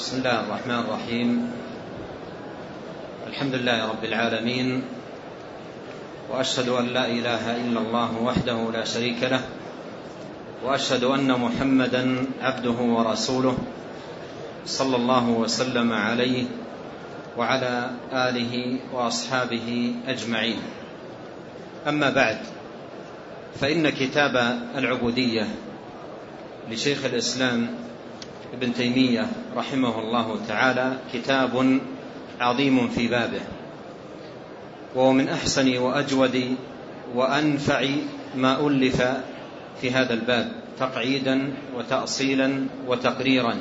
بسم الله الرحمن الرحيم. الحمد لله رب العالمين وأشهد أن لا إله إلا الله وحده لا شريك له وأشهد أن محمدا عبده ورسوله صلى الله وسلم عليه وعلى آله وأصحابه أجمعين. أما بعد فإن كتاب العبودية لشيخ الإسلام ابن تيمية رحمه الله تعالى كتاب عظيم في بابه. وهو من أحسن وأجود وأنفع ما ألف في هذا الباب تقعيدا وتاصيلا وتقريرا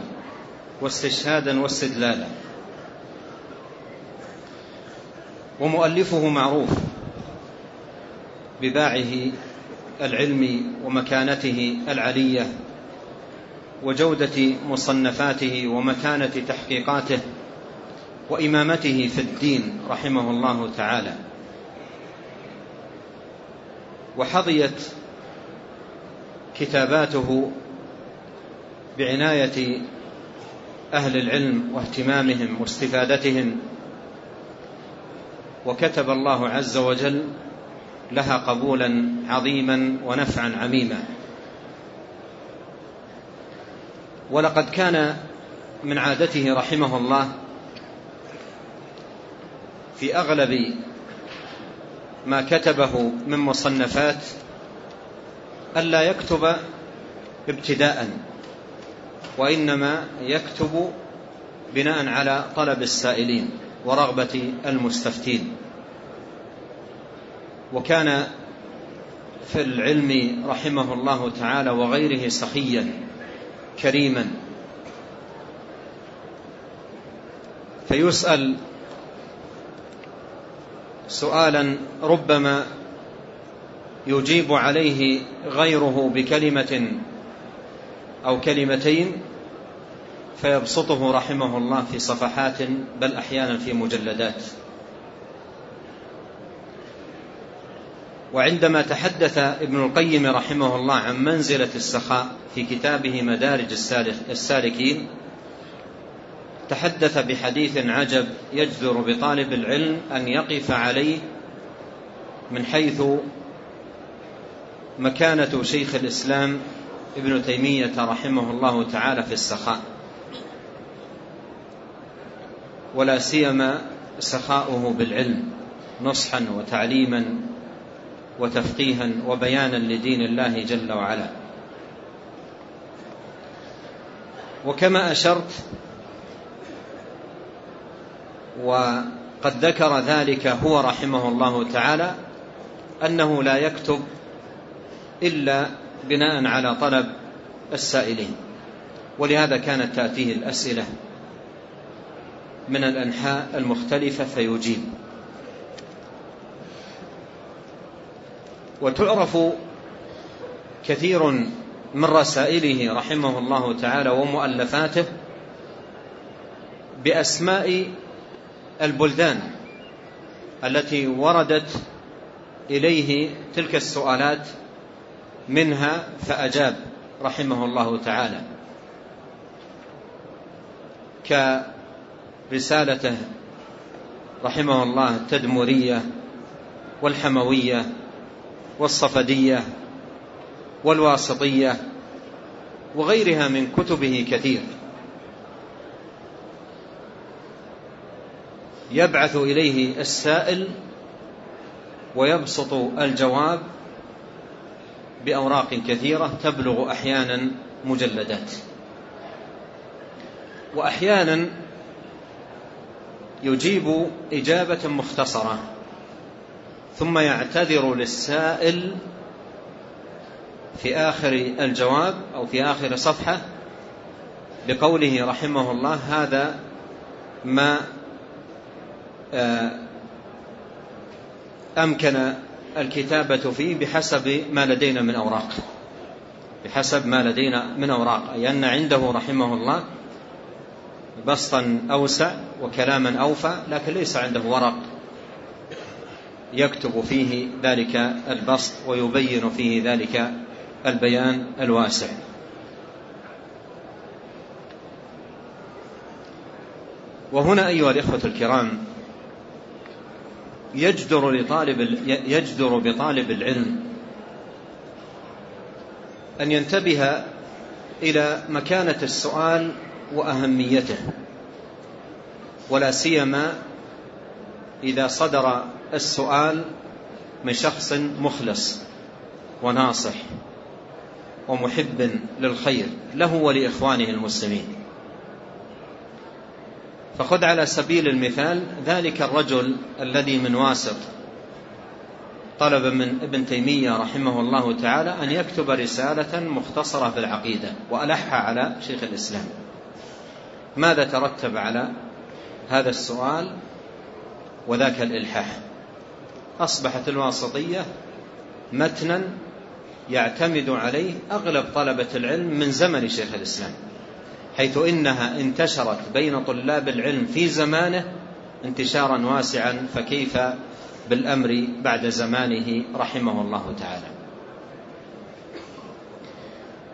واستشهادا واستدلالا. ومؤلفه معروف بباعه العلم ومكانته العلية وجودة مصنفاته ومتانه تحقيقاته وإمامته في الدين رحمه الله تعالى. وحظيت كتاباته بعناية أهل العلم واهتمامهم واستفادتهم. وكتب الله عز وجل لها قبولا عظيما ونفعا عميما. ولقد كان من عادته رحمه الله في أغلب ما كتبه من مصنفات الا يكتب ابتداء وإنما يكتب بناء على طلب السائلين ورغبة المستفتين. وكان في العلم رحمه الله تعالى وغيره سخيا. كريما. فيسأل سؤالا ربما يجيب عليه غيره بكلمة أو كلمتين فيبسطه رحمه الله في صفحات بل أحيانا في مجلدات. وعندما تحدث ابن القيم رحمه الله عن منزلة السخاء في كتابه مدارج السالكين تحدث بحديث عجب يجدر بطالب العلم أن يقف عليه من حيث مكانة شيخ الإسلام ابن تيمية رحمه الله تعالى في السخاء. ولا سيما سخاؤه بالعلم نصحا وتعليما وتفقيها وبيانا لدين الله جل وعلا. وكما أشرت وقد ذكر ذلك هو رحمه الله تعالى أنه لا يكتب إلا بناء على طلب السائلين. ولهذا كانت تأتيه الأسئلة من الأنحاء المختلفة فيجيب. وتعرف كثير من رسائله رحمه الله تعالى ومؤلفاته بأسماء البلدان التي وردت إليه تلك السؤالات منها فأجاب رحمه الله تعالى. كرسالته رحمه الله التدمرية والحموية والصفدية والواسطية وغيرها من كتبه كثير. يبعث إليه السائل ويبسط الجواب بأوراق كثيرة تبلغ أحيانا مجلدات. وأحيانا يجيب إجابة مختصرة. ثم يعتذر للسائل في آخر الجواب أو في آخر صفحة بقوله رحمه الله هذا ما آه، أمكن الكتابة فيه بحسب ما لدينا من أوراق. بحسب ما لدينا من أوراق. أي أن عنده رحمه الله بسطا أوسع وكلاما أوفى لكن ليس عنده ورق. يكتب فيه ذلك البسط ويبين فيه ذلك البيان الواسع. وهنا أيها الإخوة الكرام يجدر لطالب يجدر بطالب العلم أن ينتبه إلى مكانة السؤال وأهميته ولا سيما إذا صدر السؤال من شخص مخلص وناصح ومحب للخير له ولإخوانه المسلمين. فخذ على سبيل المثال ذلك الرجل الذي من واسط طلب من ابن تيمية رحمه الله تعالى أن يكتب رسالة مختصرة في العقيدة وألحها على شيخ الإسلام. ماذا ترتب على هذا السؤال وذاك الإلحاح؟ أصبحت الواسطية متنا يعتمد عليه أغلب طلبة العلم من زمن شيخ الإسلام حيث إنها انتشرت بين طلاب العلم في زمانه انتشارا واسعا فكيف بالأمر بعد زمانه رحمه الله تعالى.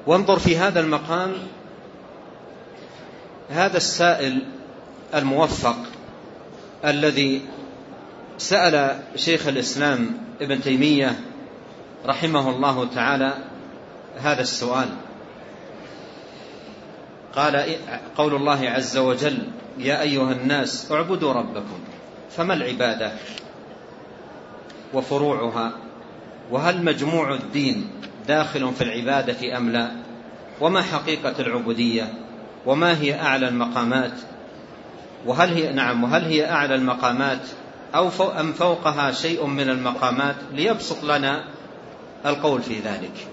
وانظر في هذا المقام هذا السائل الموفق الذي سأل شيخ الإسلام ابن تيمية رحمه الله تعالى هذا السؤال. قال قول الله عز وجل يا أيها الناس اعبدوا ربكم فما العبادة؟ وفروعها وهل مجموع الدين داخل في العبادة أم لا؟ وما حقيقة العبودية؟ وما هي أعلى المقامات؟ وهل هي نعم وهل هي أعلى المقامات أو أم فوقها شيء من المقامات ليبسط لنا القول في ذلك.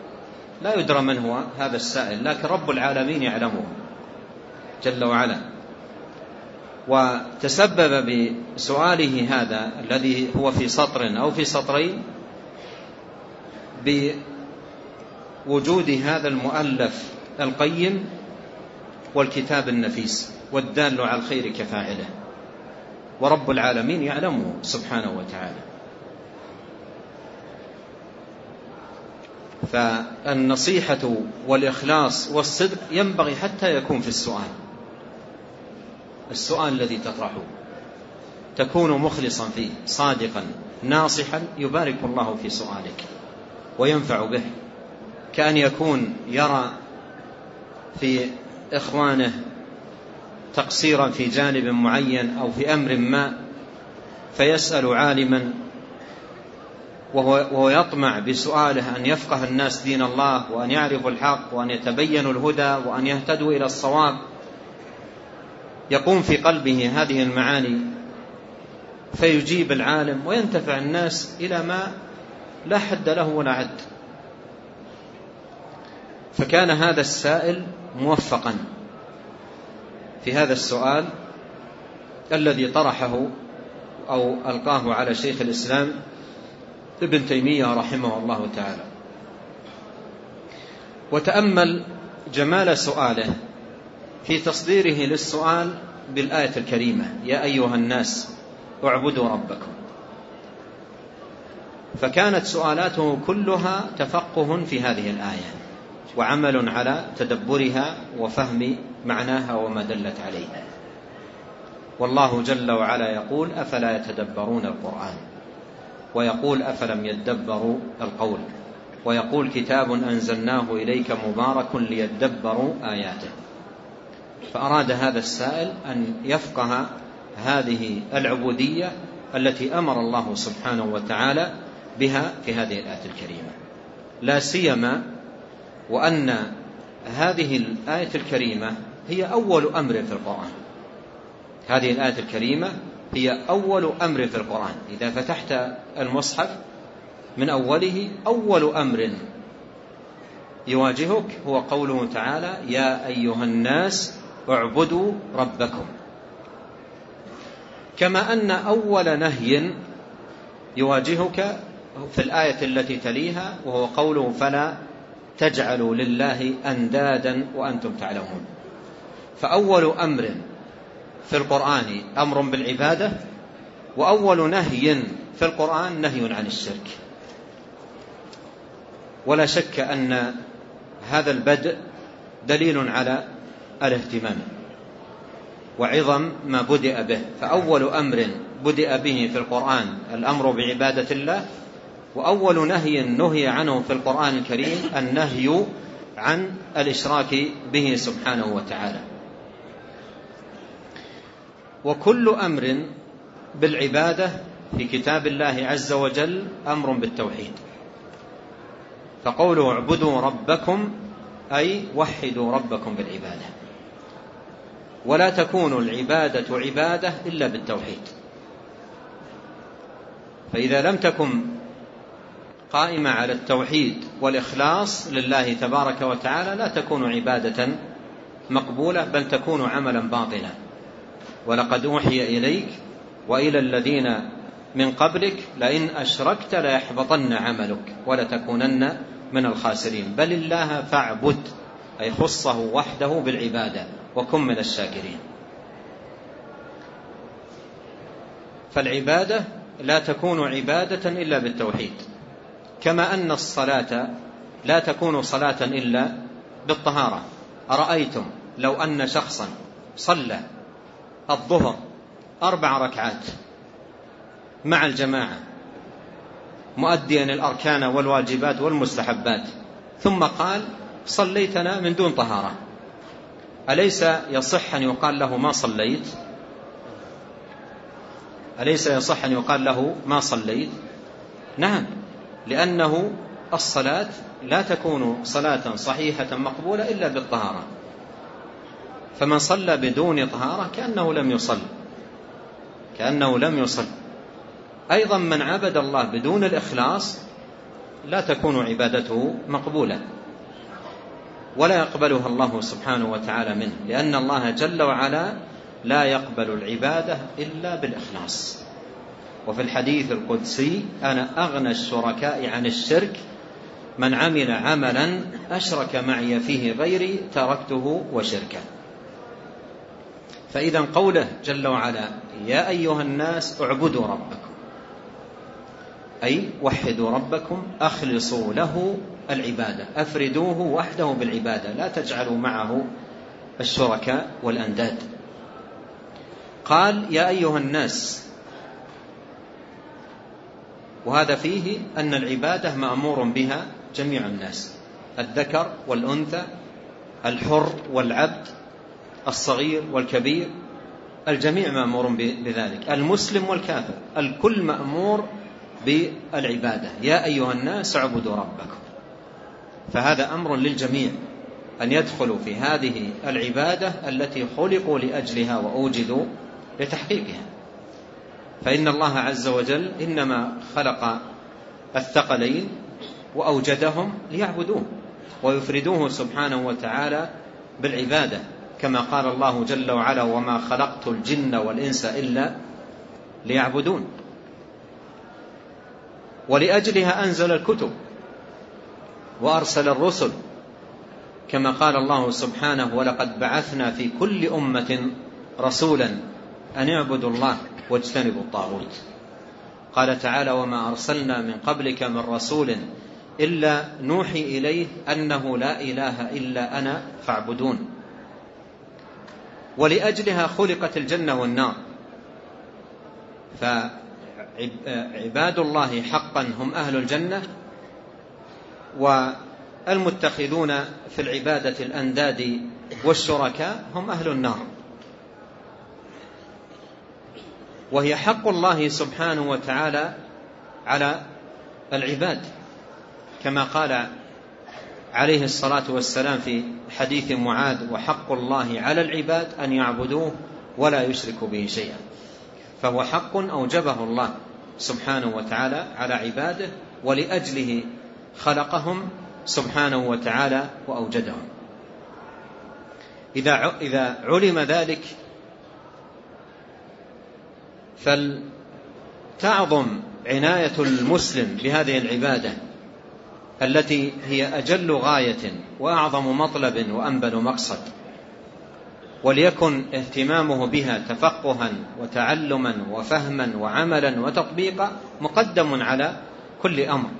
لا يدرى من هو هذا السائل لكن رب العالمين يعلمه جل وعلا. وتسبب بسؤاله هذا الذي هو في سطر أو في سطرين بوجود هذا المؤلف القيم والكتاب النفيس والدال على الخير كفاعله. ورب العالمين يعلمه سبحانه وتعالى. فالنصيحة والإخلاص والصدق ينبغي حتى يكون في السؤال. السؤال الذي تطرحه. تكون مخلصا فيه صادقا ناصحا يبارك الله في سؤالك وينفع به. كأن يكون يرى في إخوانه تقصيرا في جانب معين أو في أمر ما فيسأل عالما وهو يطمع بسؤاله أن يفقه الناس دين الله وأن يعرفوا الحق وأن يتبينوا الهدى وأن يهتدوا إلى الصواب. يقوم في قلبه هذه المعاني فيجيب العالم وينتفع الناس إلى ما لا حد له ولا عد. فكان هذا السائل موفقا. في هذا السؤال الذي طرحه أو ألقاه على شيخ الإسلام ابن تيمية رحمه الله تعالى. وتأمل جمال سؤاله في تصديره للسؤال بالآية الكريمة يا أيها الناس اعبدوا ربكم. فكانت سؤالاته كلها تفقه في هذه الآية. وعمل على تدبرها وفهم معناها وما دلت عليه. والله جل وعلا يقول أفلا يتدبرون القرآن؟ ويقول أفلم يدبروا القول؟ ويقول كتاب أنزلناه إليك مبارك ليدبروا آياته. فأراد هذا السائل أن يفقه هذه العبودية التي أمر الله سبحانه وتعالى بها في هذه الآية الكريمة. لا سيما وأن هذه الآية الكريمة هي أول أمر في القرآن. هذه الآية الكريمة هي أول أمر في القرآن. إذا فتحت المصحف من أوله أول أمر يواجهك هو قوله تعالى يا أيها الناس اعبدوا ربكم كما أن أول نهي يواجهك في الآية التي تليها وهو قوله فلا تجعلوا لله أندادا وأنتم تعلمون. فأول أمر في القرآن أمر بالعبادة وأول نهي في القرآن نهي عن الشرك. ولا شك أن هذا البدء دليل على الاهتمام وعظم ما بدأ به. فأول أمر بدأ به في القرآن الأمر بعبادة الله وأول نهي نهي عنه في القرآن الكريم النهي عن الإشراك به سبحانه وتعالى. وكل أمر بالعبادة في كتاب الله عز وجل أمر بالتوحيد. فقوله اعبدوا ربكم أي وحدوا ربكم بالعبادة. ولا تكون العبادة عبادة إلا بالتوحيد. فإذا لم تكن قائمة على التوحيد والإخلاص لله تبارك وتعالى لا تكون عبادة مقبولة بل تكون عملا باطلا. ولقد أوحي إليك وإلى الذين من قبلك لئن أشركت ليحبطن عملك ولتكونن من الخاسرين. بل الله فاعبد أي خصه وحده بالعبادة وكن من الشاكرين. فالعبادة لا تكون عبادة إلا بالتوحيد. كما أن الصلاة لا تكون صلاة إلا بالطهارة. أرأيتم لو أن شخصا صلى الظهر أربع ركعات مع الجماعة مؤديا الأركان والواجبات والمستحبات ثم قال صليتنا من دون طهارة. أليس يصح أن يقال له ما صليت؟ أليس يصح أن يقال له ما صليت؟ نعم. لأنه الصلاة لا تكون صلاة صحيحة مقبولة إلا بالطهارة. فمن صلى بدون طهارة كأنه لم يصل. كأنه لم يصل. أيضا من عبد الله بدون الإخلاص لا تكون عبادته مقبولة. ولا يقبلها الله سبحانه وتعالى منه لأن الله جل وعلا لا يقبل العبادة إلا بالإخلاص. وفي الحديث القدسي أنا أغنى الشركاء عن الشرك من عمل عملا أشرك معي فيه غيري تركته وشركه. فإذا قوله جل وعلا يا أيها الناس اعبدوا ربكم أي وحدوا ربكم أخلصوا له العبادة أفردوه وحده بالعبادة لا تجعلوا معه الشركاء والأنداد. قال يا أيها الناس وهذا فيه أن العبادة مأمور بها جميع الناس. الذكر والأنثى الحر والعبد الصغير والكبير الجميع مأمور بذلك. المسلم والكافر الكل مأمور بالعبادة. يا أيها الناس اعبدوا ربكم. فهذا أمر للجميع أن يدخلوا في هذه العبادة التي خلقوا لأجلها وأوجدوا لتحقيقها. فإن الله عز وجل إنما خلق الثقلين وأوجدهم ليعبدوه ويفردوه سبحانه وتعالى بالعبادة كما قال الله جل وعلا وما خلقت الجن والإنس إلا ليعبدون ولأجلها أنزل الكتب وأرسل الرسل كما قال الله سبحانه ولقد بعثنا في كل أمة رسولا أن اعبدوا الله واجتنبوا الطاغوت. قال تعالى وما أرسلنا من قبلك من رسول إلا نوحي إليه أنه لا إله إلا أنا فاعبدون. ولأجلها خلقت الجنة والنار. فعباد الله حقا هم أهل الجنة والمتخذون في العبادة الأنداد والشركاء هم أهل النار. وهي حق الله سبحانه وتعالى على العباد كما قال عليه الصلاة والسلام في حديث معاذ وحق الله على العباد أن يعبدوه ولا يشركوا به شيئا. فهو حق أوجبه الله سبحانه وتعالى على عباده ولأجله خلقهم سبحانه وتعالى وأوجدهم. إذا علم ذلك فلتعظم عناية المسلم بهذه العبادة التي هي أجل غاية وأعظم مطلب وأنبل مقصد وليكن اهتمامه بها تفقها وتعلما وفهما وعملا وتطبيقا مقدم على كل أمر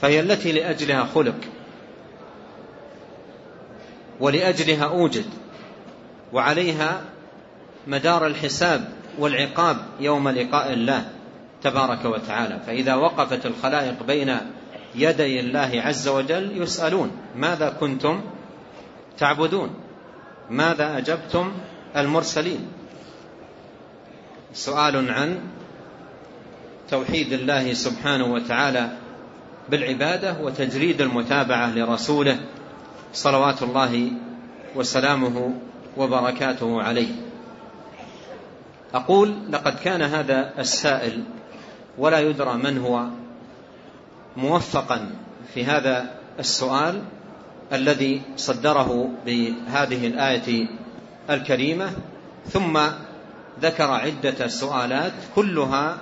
فهي التي لأجلها خلق ولأجلها أوجد وعليها مدار الحساب والعقاب يوم لقاء الله تبارك وتعالى. فإذا وقفت الخلائق بين يدي الله عز وجل يسألون ماذا كنتم تعبدون؟ ماذا أجبتم المرسلين؟ سؤال عن توحيد الله سبحانه وتعالى بالعبادة وتجريد المتابعة لرسوله صلوات الله وسلامه وبركاته عليه. أقول لقد كان هذا السائل ولا يدرى من هو موفقا في هذا السؤال الذي صدره بهذه الآية الكريمة ثم ذكر عدة سؤالات كلها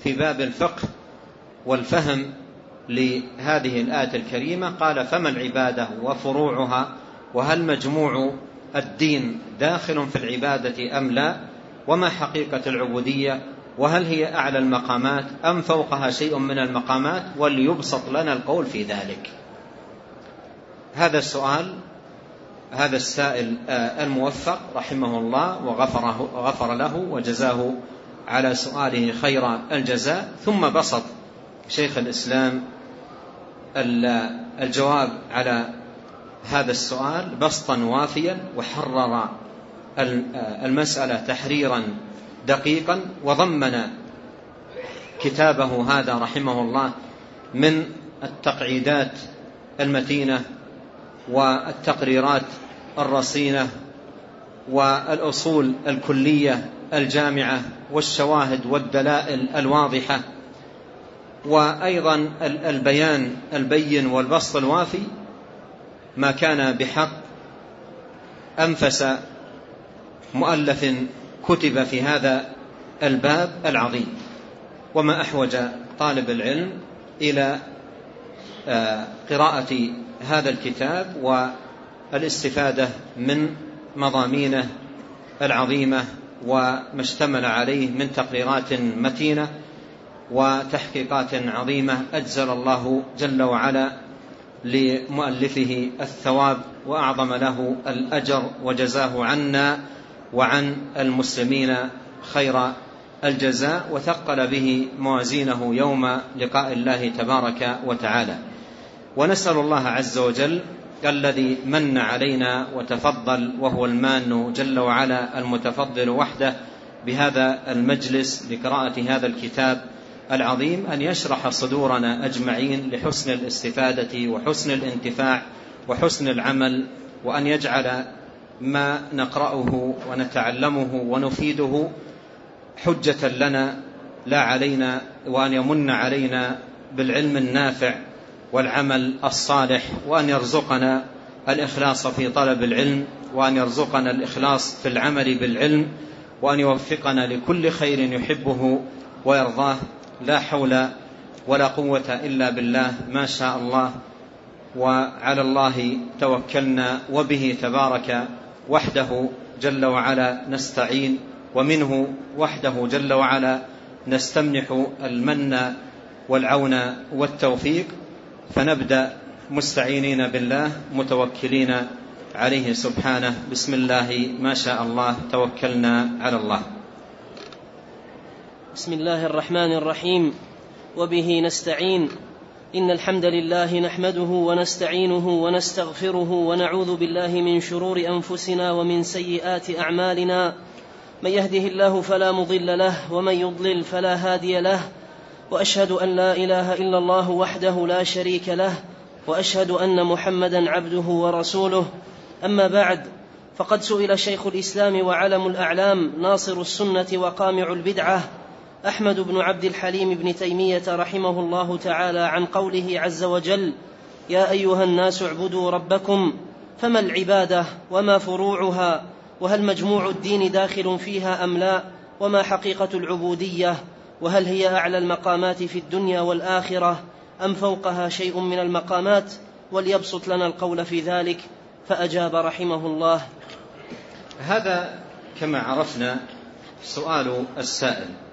في باب الفقه والفهم لهذه الآية الكريمة. قال فما العبادة وفروعها؟ وهل مجموع الدين داخل في العبادة أم لا؟ وما حقيقة العبودية؟ وهل هي أعلى المقامات أم فوقها شيء من المقامات؟ وليبسط لنا القول في ذلك. هذا السؤال هذا السائل الموفق رحمه الله وغفره غفر له وجزاه على سؤاله خير الجزاء. ثم بسط شيخ الإسلام الجواب على هذا السؤال بسطا وافيا وحرر المسألة تحريرا دقيقا وضمن كتابه هذا رحمه الله من التقعيدات المتينة والتقريرات الرصينة والأصول الكلية الجامعة والشواهد والدلائل الواضحة وأيضا البيان البين والبسط الوافي ما كان بحق أنفس مؤلف كتب في هذا الباب العظيم. وما أحوج طالب العلم إلى آه، قراءة هذا الكتاب والاستفادة من مضامينه العظيمة وما اشتمل عليه من تقريرات متينة وتحقيقات عظيمة أجزل الله جل وعلا لمؤلفه الثواب وأعظم له الأجر وجزاه عنا. وعن المسلمين خير الجزاء وثقل به موازينه يوم لقاء الله تبارك وتعالى. ونسأل الله عز وجل الذي من علينا وتفضل وهو المان جل وعلا المتفضل وحده بهذا المجلس لقراءة هذا الكتاب العظيم أن يشرح صدورنا أجمعين لحسن الاستفادة وحسن الانتفاع وحسن العمل وأن يجعل ما نقرأه ونتعلمه ونفيده حجة لنا لا علينا وأن يمن علينا بالعلم النافع والعمل الصالح وأن يرزقنا الإخلاص في طلب العلم وأن يرزقنا الإخلاص في العمل بالعلم وأن يوفقنا لكل خير يحبه ويرضاه. لا حول ولا قوة إلا بالله ما شاء الله وعلى الله توكلنا وبه تبارك وحده جل وعلا نستعين ومنه وحده جل وعلا نستمنح المن والعون والتوفيق فنبدأ مستعينين بالله متوكلين عليه سبحانه. بسم الله ما شاء الله توكلنا على الله. بسم الله الرحمن الرحيم وبه نستعين. إن الحمد لله نحمده ونستعينه ونستغفره ونعوذ بالله من شرور أنفسنا ومن سيئات أعمالنا. من يهده الله فلا مضل له ومن يضلل فلا هادي له. وأشهد أن لا إله إلا الله وحده لا شريك له وأشهد أن محمدا عبده ورسوله. أما بعد فقد سئل شيخ الإسلام وعلم الأعلام ناصر السنة وقامع البدعة أحمد بن عبد الحليم بن تيمية رحمه الله تعالى عن قوله عز وجل يا أيها الناس اعبدوا ربكم فما العبادة وما فروعها وهل مجموع الدين داخل فيها أم لا وما حقيقة العبودية وهل هي أعلى المقامات في الدنيا والآخرة أم فوقها شيء من المقامات وليبسط لنا القول في ذلك فأجاب رحمه الله. هذا كما عرفنا سؤال السائل.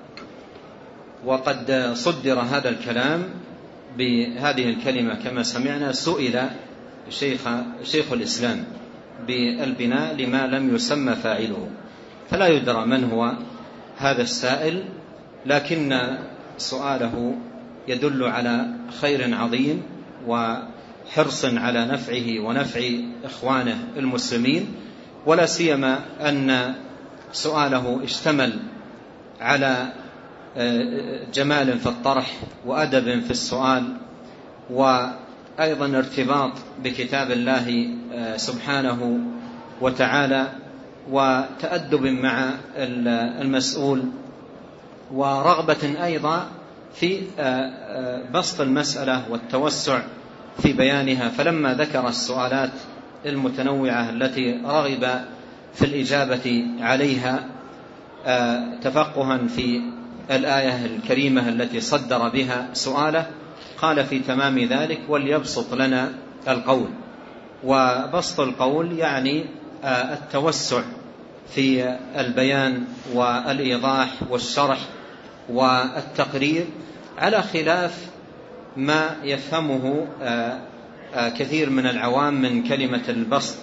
وقد صدر هذا الكلام بهذه الكلمة كما سمعنا سئل شيخ, شيخ الإسلام بالبناء لما لم يسمى فاعله. فلا يدرى من هو هذا السائل لكن سؤاله يدل على خير عظيم وحرص على نفعه ونفع إخوانه المسلمين. ولا سيما أن سؤاله اشتمل على جمال في الطرح وأدب في السؤال وأيضا ارتباط بكتاب الله آه، سبحانه وتعالى وتأدب مع المسؤول ورغبة أيضا في آه، بسط المسألة والتوسع في بيانها. فلما ذكر السؤالات المتنوعة التي رغب في الإجابة عليها تفقها في الآية الكريمة التي صدر بها سؤاله قال في تمام ذلك وليبسط لنا القول. وبسط القول يعني آه، التوسع في البيان والإيضاح والشرح والتقرير على خلاف ما يفهمه آه، آه، كثير من العوام من كلمة البسط.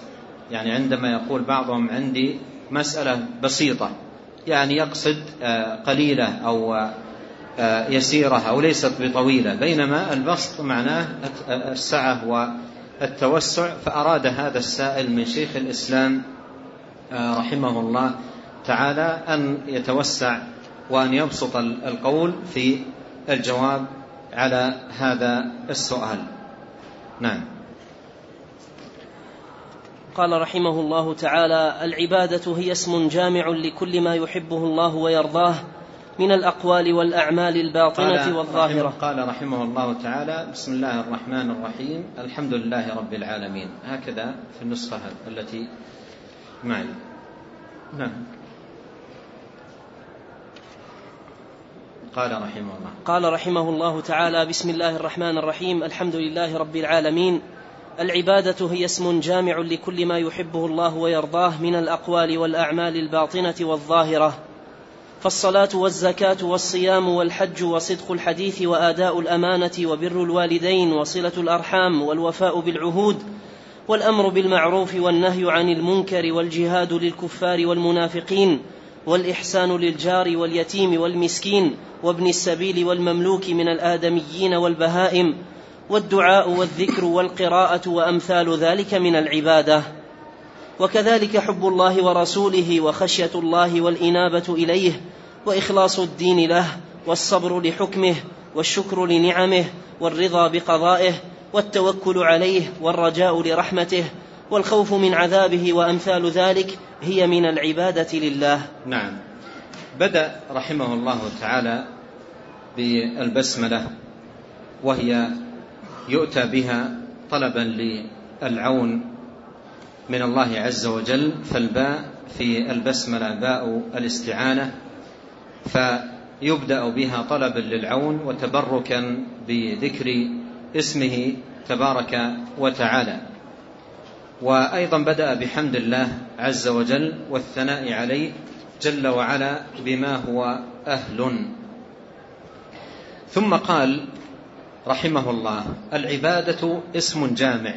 يعني عندما يقول بعضهم عندي مسألة بسيطة. يعني يقصد آه، قليلة أو آه، يسيرة أو ليست بطويلة بينما البسط معناه السعة والتوسع فأراد هذا السائل من شيخ الإسلام آه، رحمه الله تعالى أن يتوسع وأن يبسط القول في الجواب على هذا السؤال. نعم. قال رحمه الله تعالى العبادة هي اسم جامع لكل ما يحبه الله ويرضاه من الأقوال والأعمال الباطنة قال والظاهرة. رحمه قال رحمه الله تعالى بسم الله الرحمن الرحيم الحمد لله رب العالمين. هكذا في النسخة التي معي. نعم. قال رحمه الله. قال رحمه الله تعالى بسم الله الرحمن الرحيم الحمد لله رب العالمين. العبادة هي اسم جامع لكل ما يحبه الله ويرضاه من الأقوال والأعمال الباطنة والظاهرة. فالصلاة والزكاة والصيام والحج وصدق الحديث وآداء الأمانة وبر الوالدين وصلة الأرحام والوفاء بالعهود والأمر بالمعروف والنهي عن المنكر والجهاد للكفار والمنافقين والإحسان للجار واليتيم والمسكين وابن السبيل والمملوك من الآدميين والبهائم والدعاء والذكر والقراءة وأمثال ذلك من العبادة. وكذلك حب الله ورسوله وخشية الله والإنابة إليه وإخلاص الدين له والصبر لحكمه والشكر لنعمه والرضا بقضائه والتوكل عليه والرجاء لرحمته والخوف من عذابه وأمثال ذلك هي من العبادة لله. نعم. بدأ رحمه الله تعالى بالبسملة وهي يؤتى بها طلبا للعون من الله عز وجل فالباء في البسملة باء الاستعانة فيبدأ بها طلبا للعون وتبركا بذكر اسمه تبارك وتعالى. وأيضا بدأ بحمد الله عز وجل والثناء عليه جل وعلا بما هو أهل. ثم قال رحمه الله العبادة اسم جامع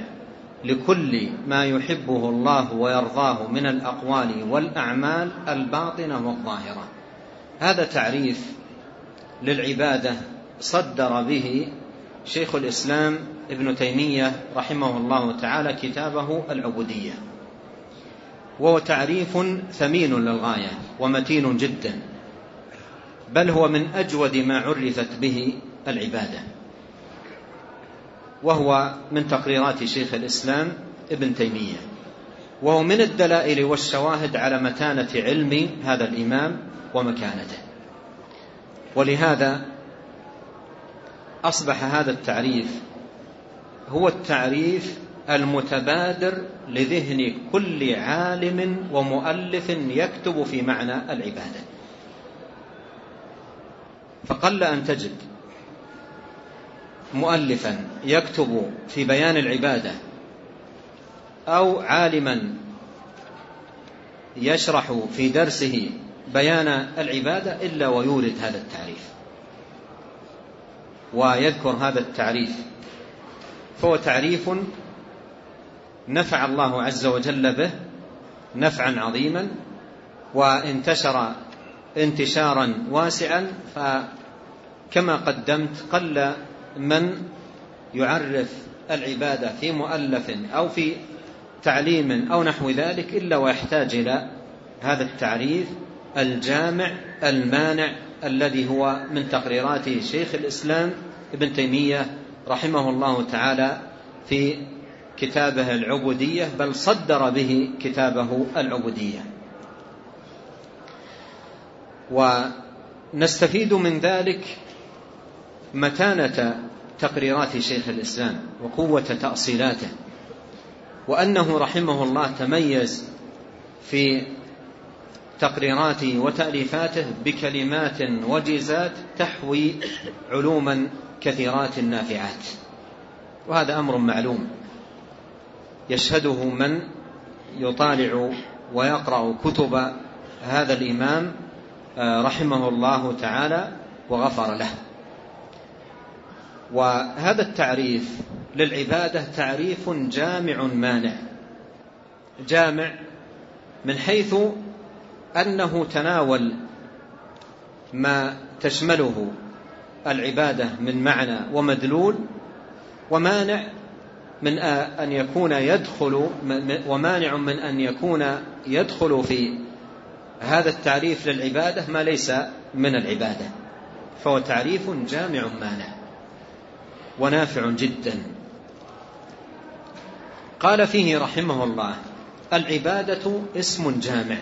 لكل ما يحبه الله ويرضاه من الأقوال والأعمال الباطنة والظاهرة. هذا تعريف للعبادة صدر به شيخ الإسلام ابن تيمية رحمه الله تعالى كتابه العبودية. وهو تعريف ثمين للغاية ومتين جدا بل هو من أجود ما عرفت به العبادة. وهو من تقريرات شيخ الإسلام ابن تيمية. وهو من الدلائل والشواهد على متانة علم هذا الإمام ومكانته. ولهذا أصبح هذا التعريف هو التعريف المتبادر لذهن كل عالم ومؤلف يكتب في معنى العبادة. فقل أن تجد مؤلفا يكتب في بيان العبادة أو عالما يشرح في درسه بيان العبادة إلا ويورد هذا التعريف ويذكر هذا التعريف فهو تعريف نفع الله عز وجل به نفعا عظيما وانتشر انتشارا واسعا فكما قدمت قل من يعرف العبادة في مؤلف أو في تعليم أو نحو ذلك إلا ويحتاج إلى هذا التعريف الجامع المانع الذي هو من تقريرات شيخ الإسلام ابن تيمية رحمه الله تعالى في كتابه العبودية بل صدر به كتابه العبودية. ونستفيد من ذلك متانة تقريرات شيخ الإسلام وقوة تأصيلاته وأنه رحمه الله تميز في تقريراته وتأليفاته بكلمات وجيزات تحوي علوما كثيرات نافعات وهذا أمر معلوم. يشهده من يطالع ويقرأ كتب هذا الإمام آه، رحمه الله تعالى وغفر له. وهذا التعريف للعبادة تعريف جامع مانع. جامع من حيث أنه تناول ما تشمله العبادة من معنى ومدلول ومانع من أن يكون يدخل ومانع من أن يكون يدخل في هذا التعريف للعبادة ما ليس من العبادة فهو تعريف جامع مانع. ونافع جدا. قال فيه رحمه الله العبادة اسم جامع.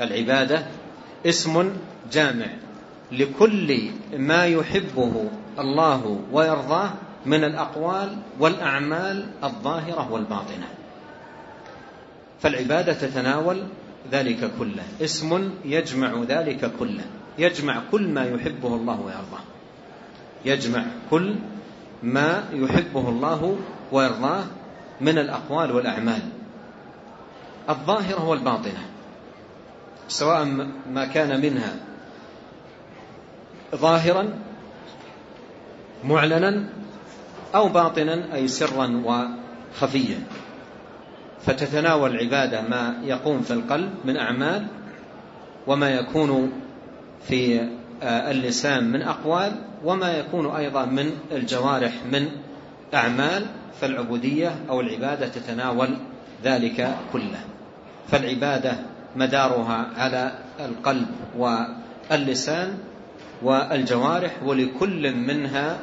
العبادة اسم جامع. لكل ما يحبه الله ويرضاه من الأقوال والأعمال الظاهرة والباطنة. فالعبادة تتناول ذلك كله. اسم يجمع ذلك كله. يجمع كل ما يحبه الله ويرضاه. يجمع كل ما يحبه الله ويرضاه من الأقوال والأعمال. الظاهرة والباطنة سواء ما كان منها ظاهرا معلنا أو باطنا أي سرا وخفيا. فتتناول العبادة ما يقوم في القلب من أعمال وما يكون في اللسان من أقوال وما يكون أيضا من الجوارح من أعمال فالعبودية أو العبادة تتناول ذلك كله. فالعبادة مدارها على القلب واللسان والجوارح ولكل منها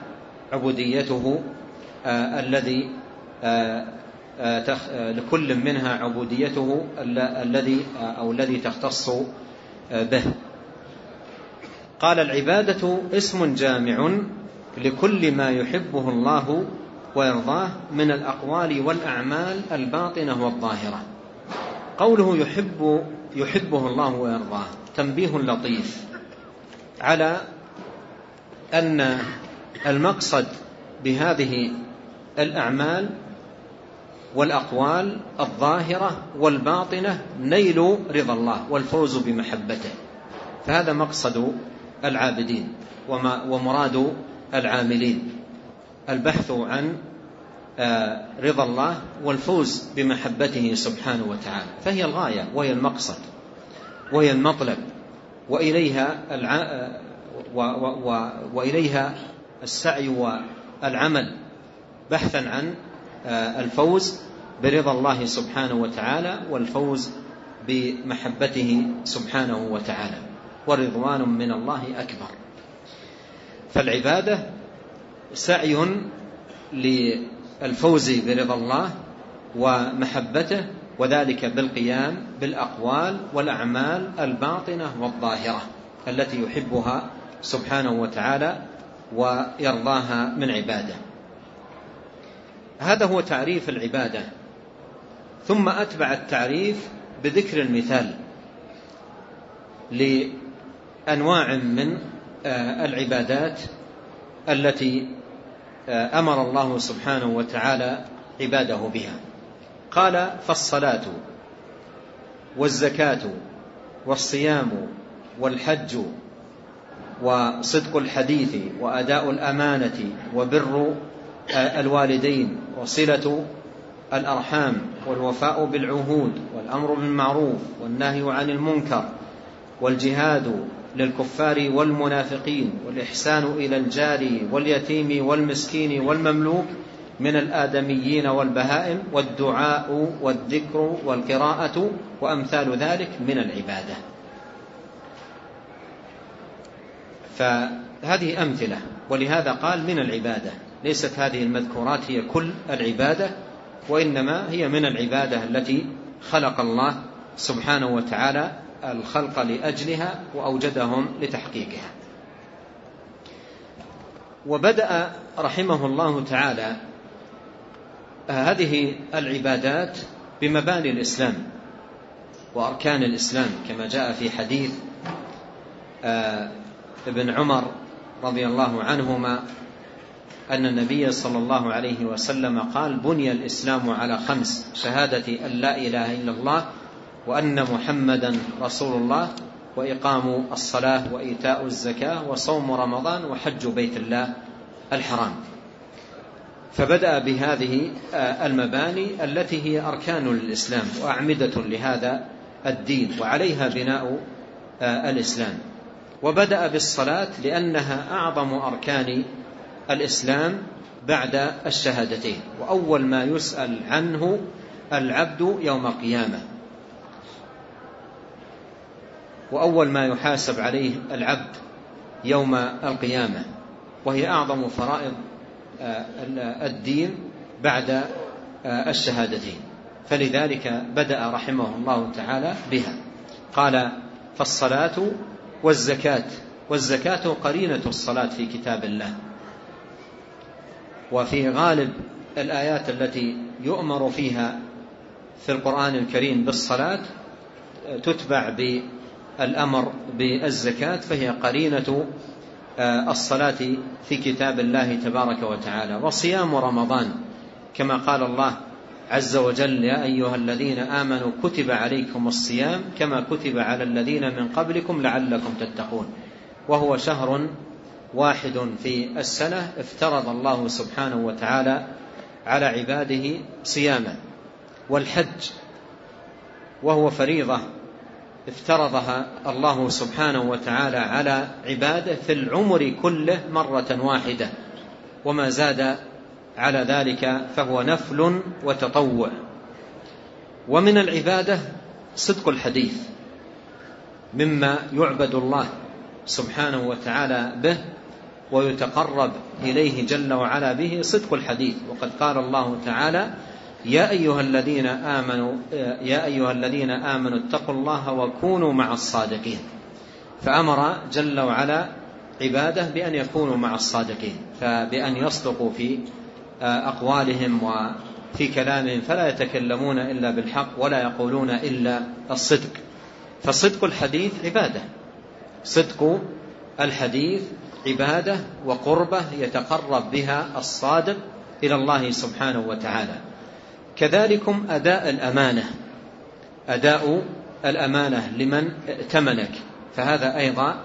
عبوديته آه الذي آه آه لكل منها عبوديته الذي أو الذي تختص به. قال العبادة اسم جامع لكل ما يحبه الله ويرضاه من الأقوال والأعمال الباطنة والظاهرة. قوله يحب يحبه الله ويرضاه تنبيه لطيف على أن المقصد بهذه الأعمال والأقوال الظاهرة والباطنة نيل رضا الله والفوز بمحبته. فهذا مقصد العابدين ومراد العاملين. البحث عن آه، رضا الله والفوز بمحبته سبحانه وتعالى. فهي الغاية وهي المقصد وهي المطلب. وإليها الع... و... و... و... وإليها السعي والعمل. بحثا عن آه، الفوز برضا الله سبحانه وتعالى والفوز بمحبته سبحانه وتعالى. ورضوان من الله أكبر. فالعبادة سعي للفوز برضا الله ومحبته وذلك بالقيام بالأقوال والأعمال الباطنة والظاهرة التي يحبها سبحانه وتعالى ويرضاها من عباده. هذا هو تعريف العبادة. ثم أتبع التعريف بذكر المثال لأنواع من آه، العبادات التي آه، أمر الله سبحانه وتعالى عباده بها. قال فالصلاة والزكاة والصيام والحج وصدق الحديث وأداء الأمانة وبر آه، الوالدين وصلة الأرحام والوفاء بالعهود والأمر بالمعروف والنهي عن المنكر والجهاد للكفار والمنافقين والإحسان إلى الجار واليتيم والمسكين والمملوك من الآدميين والبهائم والدعاء والذكر والقراءة وأمثال ذلك من العبادة. فهذه أمثلة ولهذا قال من العبادة. ليست هذه المذكورات هي كل العبادة وإنما هي من العبادة التي خلق الله سبحانه وتعالى الخلق لأجلها وأوجدهم لتحقيقها. وبدأ رحمه الله تعالى هذه العبادات بمباني الإسلام وأركان الإسلام كما جاء في حديث آه، ابن عمر رضي الله عنهما أن النبي صلى الله عليه وسلم قال بني الإسلام على خمس شهادة أن لا إله إلا الله وأن محمدا رسول الله وإقام الصلاة وإيتاء الزكاة وصوم رمضان وحج بيت الله الحرام. فبدأ بهذه المباني التي هي أركان الإسلام وأعمدة لهذا الدين وعليها بناء الإسلام. وبدأ بالصلاة لأنها أعظم أركان الإسلام بعد الشهادتين. وأول ما يسأل عنه العبد يوم القيامة. وأول ما يحاسب عليه العبد يوم القيامة وهي أعظم فرائض آه، الدين بعد آه، الشهادتين. فلذلك بدأ رحمه الله تعالى بها. قال فالصلاة والزكاة والزكاة قرينة الصلاة في كتاب الله. وفي غالب الآيات التي يؤمر فيها في القرآن الكريم بالصلاة تتبع بالأمر بالزكاة فهي قرينة آه، الصلاة في كتاب الله تبارك وتعالى. وصيام رمضان كما قال الله عز وجل يا أيها الذين آمنوا كتب عليكم الصيام كما كتب على الذين من قبلكم لعلكم تتقون. وهو شهر واحد في السنة افترض الله سبحانه وتعالى على عباده صيامه والحج وهو فريضة. افترضها الله سبحانه وتعالى على عباده في العمر كله مرة واحدة وما زاد على ذلك فهو نفل وتطوع. ومن العبادة صدق الحديث مما يعبد الله سبحانه وتعالى به ويتقرب إليه جل وعلا به صدق الحديث. وقد قال الله تعالى يا أيها الذين آمنوا يا أيها الذين آمنوا اتقوا الله وكونوا مع الصادقين. فأمر جل وعلا عباده بأن يكونوا مع الصادقين فبأن يصدقوا في أقوالهم وفي كلامهم فلا يتكلمون إلا بالحق ولا يقولون إلا الصدق. فصدق الحديث عبادة. صدق الحديث عبادة وقربة يتقرب بها الصادق إلى الله سبحانه وتعالى. كذلكم أداء الأمانة. أداء الأمانة لمن ائتمنك. فهذا أيضا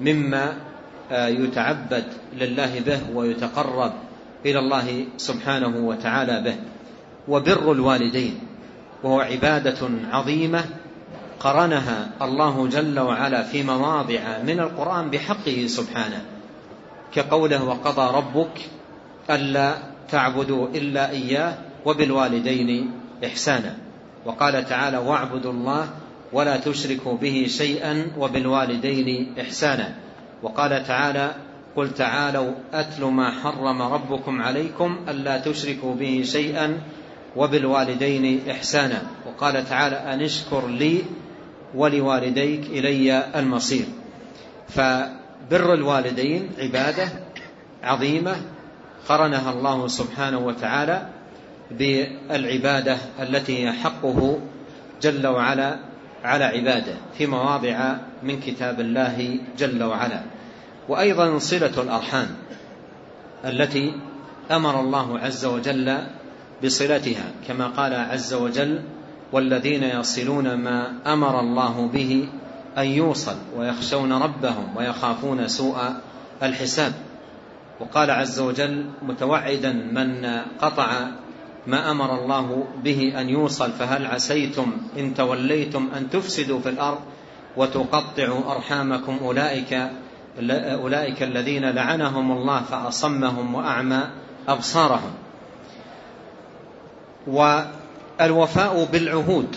مما آه، يتعبد لله به ويتقرب إلى الله سبحانه وتعالى به. وبر الوالدين. وهو عبادة عظيمة قرنها الله جل وعلا في مواضع من القرآن بحقه سبحانه. كقوله وقضى ربك ألا تعبدوا إلا إياه وبالوالدين إحسانا. وقال تعالى واعبدوا الله ولا تشركوا به شيئا وبالوالدين إحسانا. وقال تعالى قل تعالوا أتل ما حرم ربكم عليكم ألا تشركوا به شيئا وبالوالدين إحسانا. وقال تعالى أن اشكر لي ولوالديك إلي المصير. فبر الوالدين عبادة عظيمة قرنها الله سبحانه وتعالى بالعبادة التي حقه جل وعلا على عباده في مواضع من كتاب الله جل وعلا. وأيضا صلة الأرحام التي أمر الله عز وجل بصلتها كما قال عز وجل والذين يصلون ما أمر الله به أن يوصل ويخشون ربهم ويخافون سوء الحساب وقال عز وجل متوعدا من قطع ما أمر الله به أن يوصل فهل عسيتم إن توليتم أن تفسدوا في الأرض وتقطع أرحامكم؟ أولئك, أولئك الذين لعنهم الله فأصمهم وأعمى أبصارهم. والوفاء بالعهود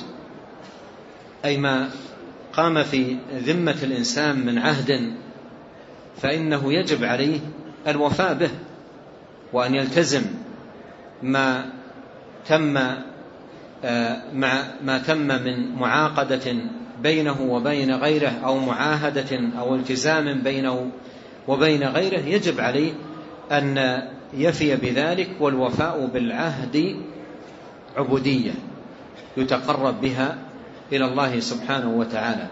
أي ما قام في ذمة الإنسان من عهد فإنه يجب عليه الوفاء به وأن يلتزم ما تم آه، مع ما تم من معاقدة بينه وبين غيره أو معاهدة أو التزام بينه وبين غيره يجب عليه أن يفي بذلك والوفاء بالعهد عبودية يتقرب بها إلى الله سبحانه وتعالى.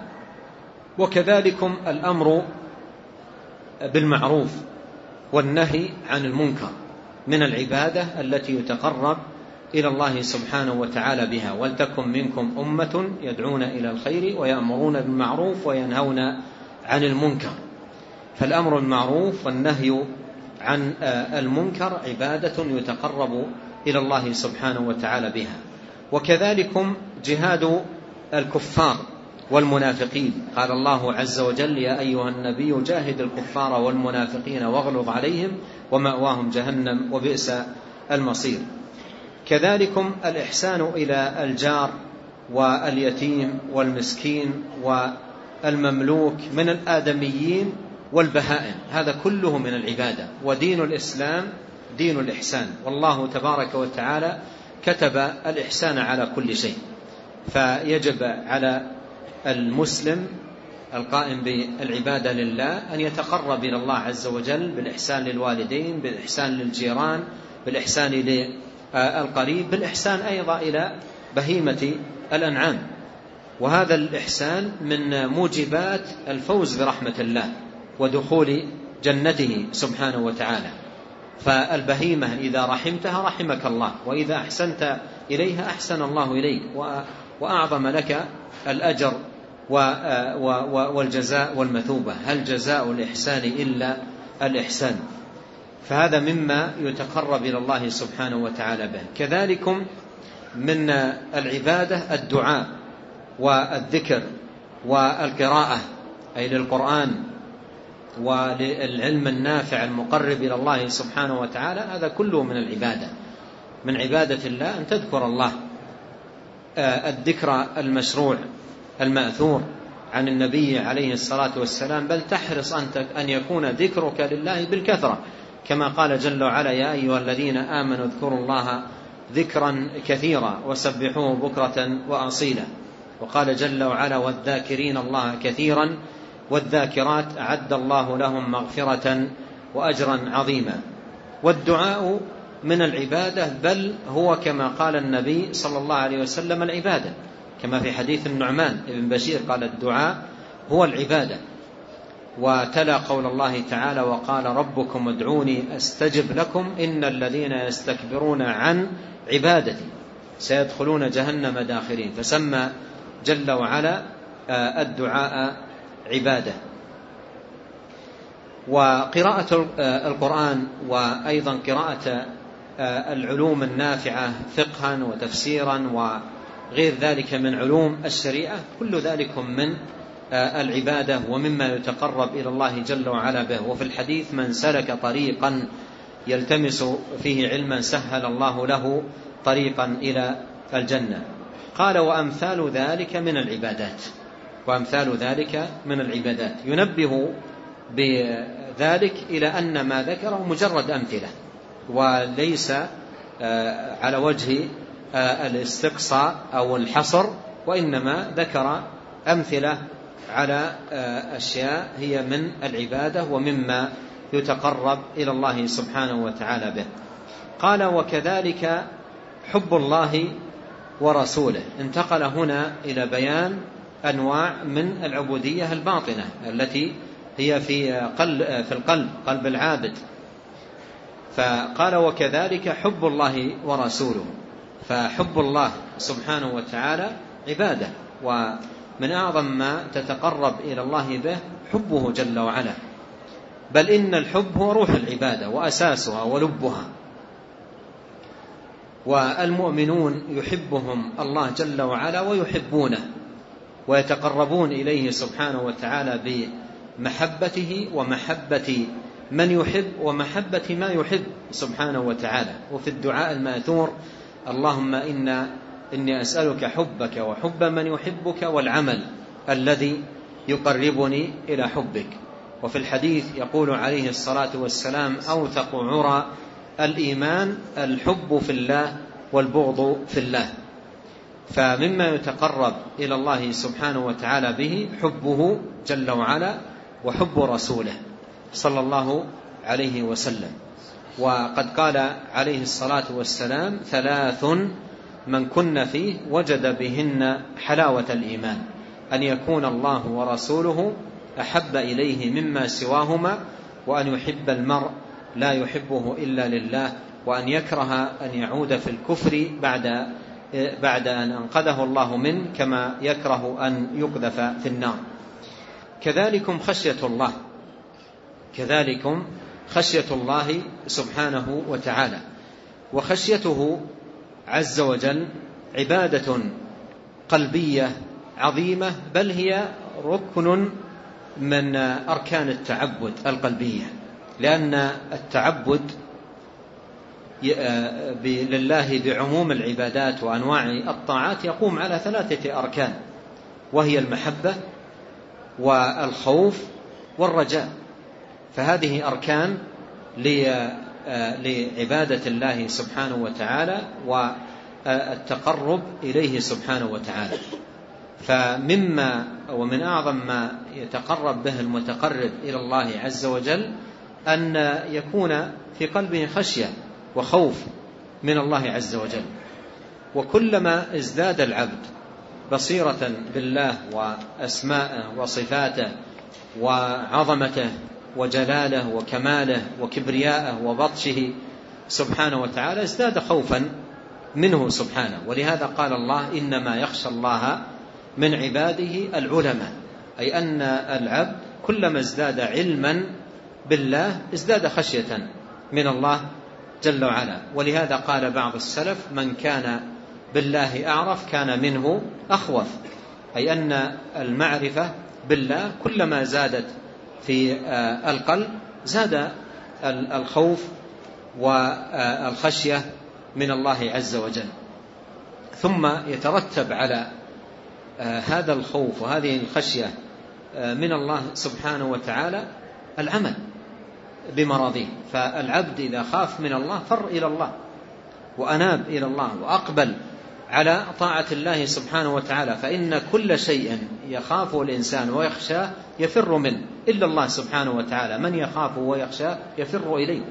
وكذلكم الأمر بالمعروف والنهي عن المنكر من العبادة التي يتقرب إلى الله سبحانه وتعالى بها. ولتكن منكم أمة يدعون إلى الخير ويأمرون بالمعروف وينهون عن المنكر. فالأمر المعروف والنهي عن المنكر عبادة يتقرب إلى الله سبحانه وتعالى بها. وكذلكم جهاد الكفار والمنافقين. قال الله عز وجل يا أيها النبي جاهد الكفار والمنافقين واغلظ عليهم ومأواهم جهنم وبئس المصير. كذلكم الإحسان إلى الجار واليتيم والمسكين والمملوك من الآدميين والبهائم. هذا كله من العبادة. ودين الإسلام دين الإحسان. والله تبارك وتعالى كتب الإحسان على كل شيء. فيجب على المسلم القائم بالعبادة لله أن يتقرب إلى الله عز وجل بالإحسان للوالدين بالإحسان للجيران بالإحسان للقريب بالإحسان أيضا إلى بهيمة الأنعام. وهذا الإحسان من موجبات الفوز برحمة الله ودخول جنته سبحانه وتعالى. فالبهيمة إذا رحمتها رحمك الله وإذا أحسنت إليها أحسن الله إليك وأعظم لك الأجر والجزاء والمثوبة. هل جزاء الإحسان إلا الإحسان؟ فهذا مما يتقرب إلى الله سبحانه وتعالى به. كذلكم من العبادة الدعاء والذكر والقراءة أي للقرآن وللعلم النافع المقرب إلى الله سبحانه وتعالى هذا كله من العبادة. من عبادة الله أن تذكر الله آه، الذكر المشروع المأثور عن النبي عليه الصلاة والسلام بل تحرص أن يكون ذكرك لله بالكثرة. كما قال جل وعلا يا أيها الذين آمنوا اذكروا الله ذكرا كثيرا وسبحوه بكرة وأصيلا. وقال جل وعلا والذاكرين الله كثيرا والذاكرات أعد الله لهم مغفرة وأجرا عظيما. والدعاء من العبادة بل هو كما قال النبي صلى الله عليه وسلم العبادة. كما في حديث النعمان ابن بشير قال الدعاء هو العبادة. وتلا قول الله تعالى وقال ربكم ادعوني أستجب لكم إن الذين يستكبرون عن عبادتي سيدخلون جهنم داخرين. فسمى جل وعلا آه، الدعاء عبادة. وقراءة آه، القرآن وأيضا قراءة آه، العلوم النافعة فقها وتفسيرا وغير ذلك من علوم الشريعة كل ذلك من العبادة ومما يتقرب إلى الله جل وعلا به. وفي الحديث من سلك طريقا يلتمس فيه علما سهل الله له طريقا إلى الجنة. قال وأمثال ذلك من العبادات. وأمثال ذلك من العبادات. ينبه بذلك إلى أن ما ذكره مجرد أمثلة وليس آه، على وجه آه، الاستقصاء أو الحصر وإنما ذكر أمثلة على آه، أشياء هي من العبادة ومما يتقرب إلى الله سبحانه وتعالى به. قال وكذلك حب الله ورسوله. انتقل هنا إلى بيان أنواع من العبودية الباطنة التي هي في قلب في القلب قلب العابد. فقال وكذلك حب الله ورسوله. فحب الله سبحانه وتعالى عبادة ومن أعظم ما تتقرب إلى الله به حبه جل وعلا. بل إن الحب هو روح العبادة وأساسها ولبها. والمؤمنون يحبهم الله جل وعلا ويحبونه ويتقربون إليه سبحانه وتعالى بمحبته ومحبة من يحب ومحبة ما يحب سبحانه وتعالى. وفي الدعاء المأثور اللهم إنا إني أسألك حبك وحب من يحبك والعمل الذي يقربني إلى حبك. وفي الحديث يقول عليه الصلاة والسلام أوثق عرى الإيمان الحب في الله والبغض في الله. فمما يتقرب إلى الله سبحانه وتعالى به حبه جل وعلا وحب رسوله صلى الله عليه وسلم. وقد قال عليه الصلاة والسلام ثلاث من كن فيه وجد بهن حلاوة الإيمان. أن يكون الله ورسوله أحب إليه مما سواهما وأن يحب المرء لا يحبه إلا لله وأن يكره أن يعود في الكفر بعد بعد أن أنقذه الله منه كما يكره أن يقذف في النار. كذلكم خشية الله. كذلكم خشية الله سبحانه وتعالى. وخشيته عز وجل عبادة قلبية عظيمة بل هي ركن من أركان التعبد القلبية. لأن التعبد لله بعموم العبادات وأنواع الطاعات يقوم على ثلاثة أركان وهي المحبة والخوف والرجاء. فهذه أركان لعبادة الله سبحانه وتعالى والتقرب إليه سبحانه وتعالى. فمما ومن أعظم ما يتقرب به المتقرب إلى الله عز وجل أن يكون في قلبه خشية وخوف من الله عز وجل. وكلما ازداد العبد بصيرة بالله وأسماءه وصفاته وعظمته وجلاله وكماله وكبرياءه وبطشه سبحانه وتعالى ازداد خوفا منه سبحانه. ولهذا قال الله إنما يخشى الله من عباده العلماء. أي أن العبد كلما ازداد علما بالله ازداد خشية من الله جل وعلا. ولهذا قال بعض السلف من كان بالله أعرف كان منه أخوف. أي أن المعرفة بالله كلما زادت في القلب زاد الخوف والخشية من الله عز وجل. ثم يترتب على هذا الخوف وهذه الخشية من الله سبحانه وتعالى العمل بمراضيه. فالعبد إذا خاف من الله فر إلى الله وأناب إلى الله وأقبل على طاعة الله سبحانه وتعالى فإن كل شيء يخافه الإنسان ويخشاه يفر منه إلا الله سبحانه وتعالى. من يخافه ويخشاه يفر إليه.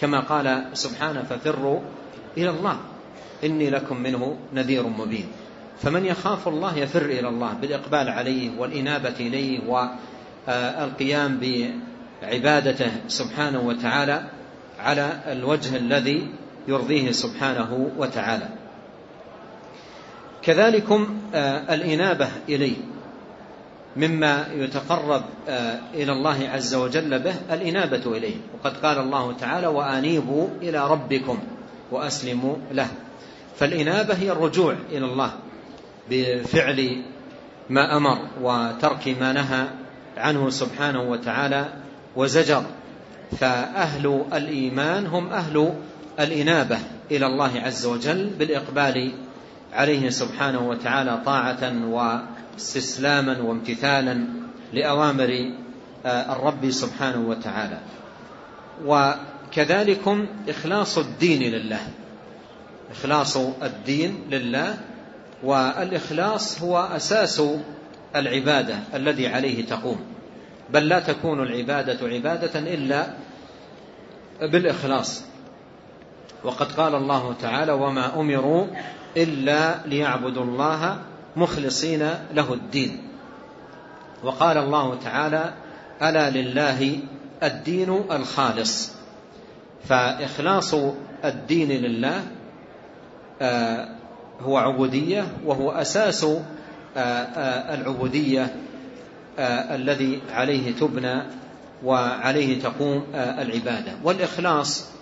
كما قال سبحانه ففروا إلى الله إني لكم منه نذير مبين فمن يخاف الله يفر إلى الله بالإقبال عليه والإنابة إليه والقيام بعبادته سبحانه وتعالى على الوجه الذي يرضيه سبحانه وتعالى. كذلكم الإنابة إليه مما يتقرب إلى الله عز وجل به الإنابة إليه وقد قال الله تعالى وأنيبوا إلى ربكم وأسلموا له. فالإنابة هي الرجوع إلى الله بفعل ما أمر وترك ما نهى عنه سبحانه وتعالى وزجر. فأهل الإيمان هم أهل الإنابة إلى الله عز وجل بالإقبال عليه سبحانه وتعالى طاعة واستسلاما وامتثالا لأوامر الرب سبحانه وتعالى. وكذلكم إخلاص الدين لله. إخلاص الدين لله والإخلاص هو أساس العبادة الذي عليه تقوم. بل لا تكون العبادة عبادة إلا بالإخلاص. وقد قال الله تعالى وما أمروا إلا ليعبدوا الله مخلصين له الدين. وقال الله تعالى ألا لله الدين الخالص. فإخلاص الدين لله هو عبودية وهو أساس العبودية الذي عليه تبنى وعليه تقوم العبادة. والإخلاص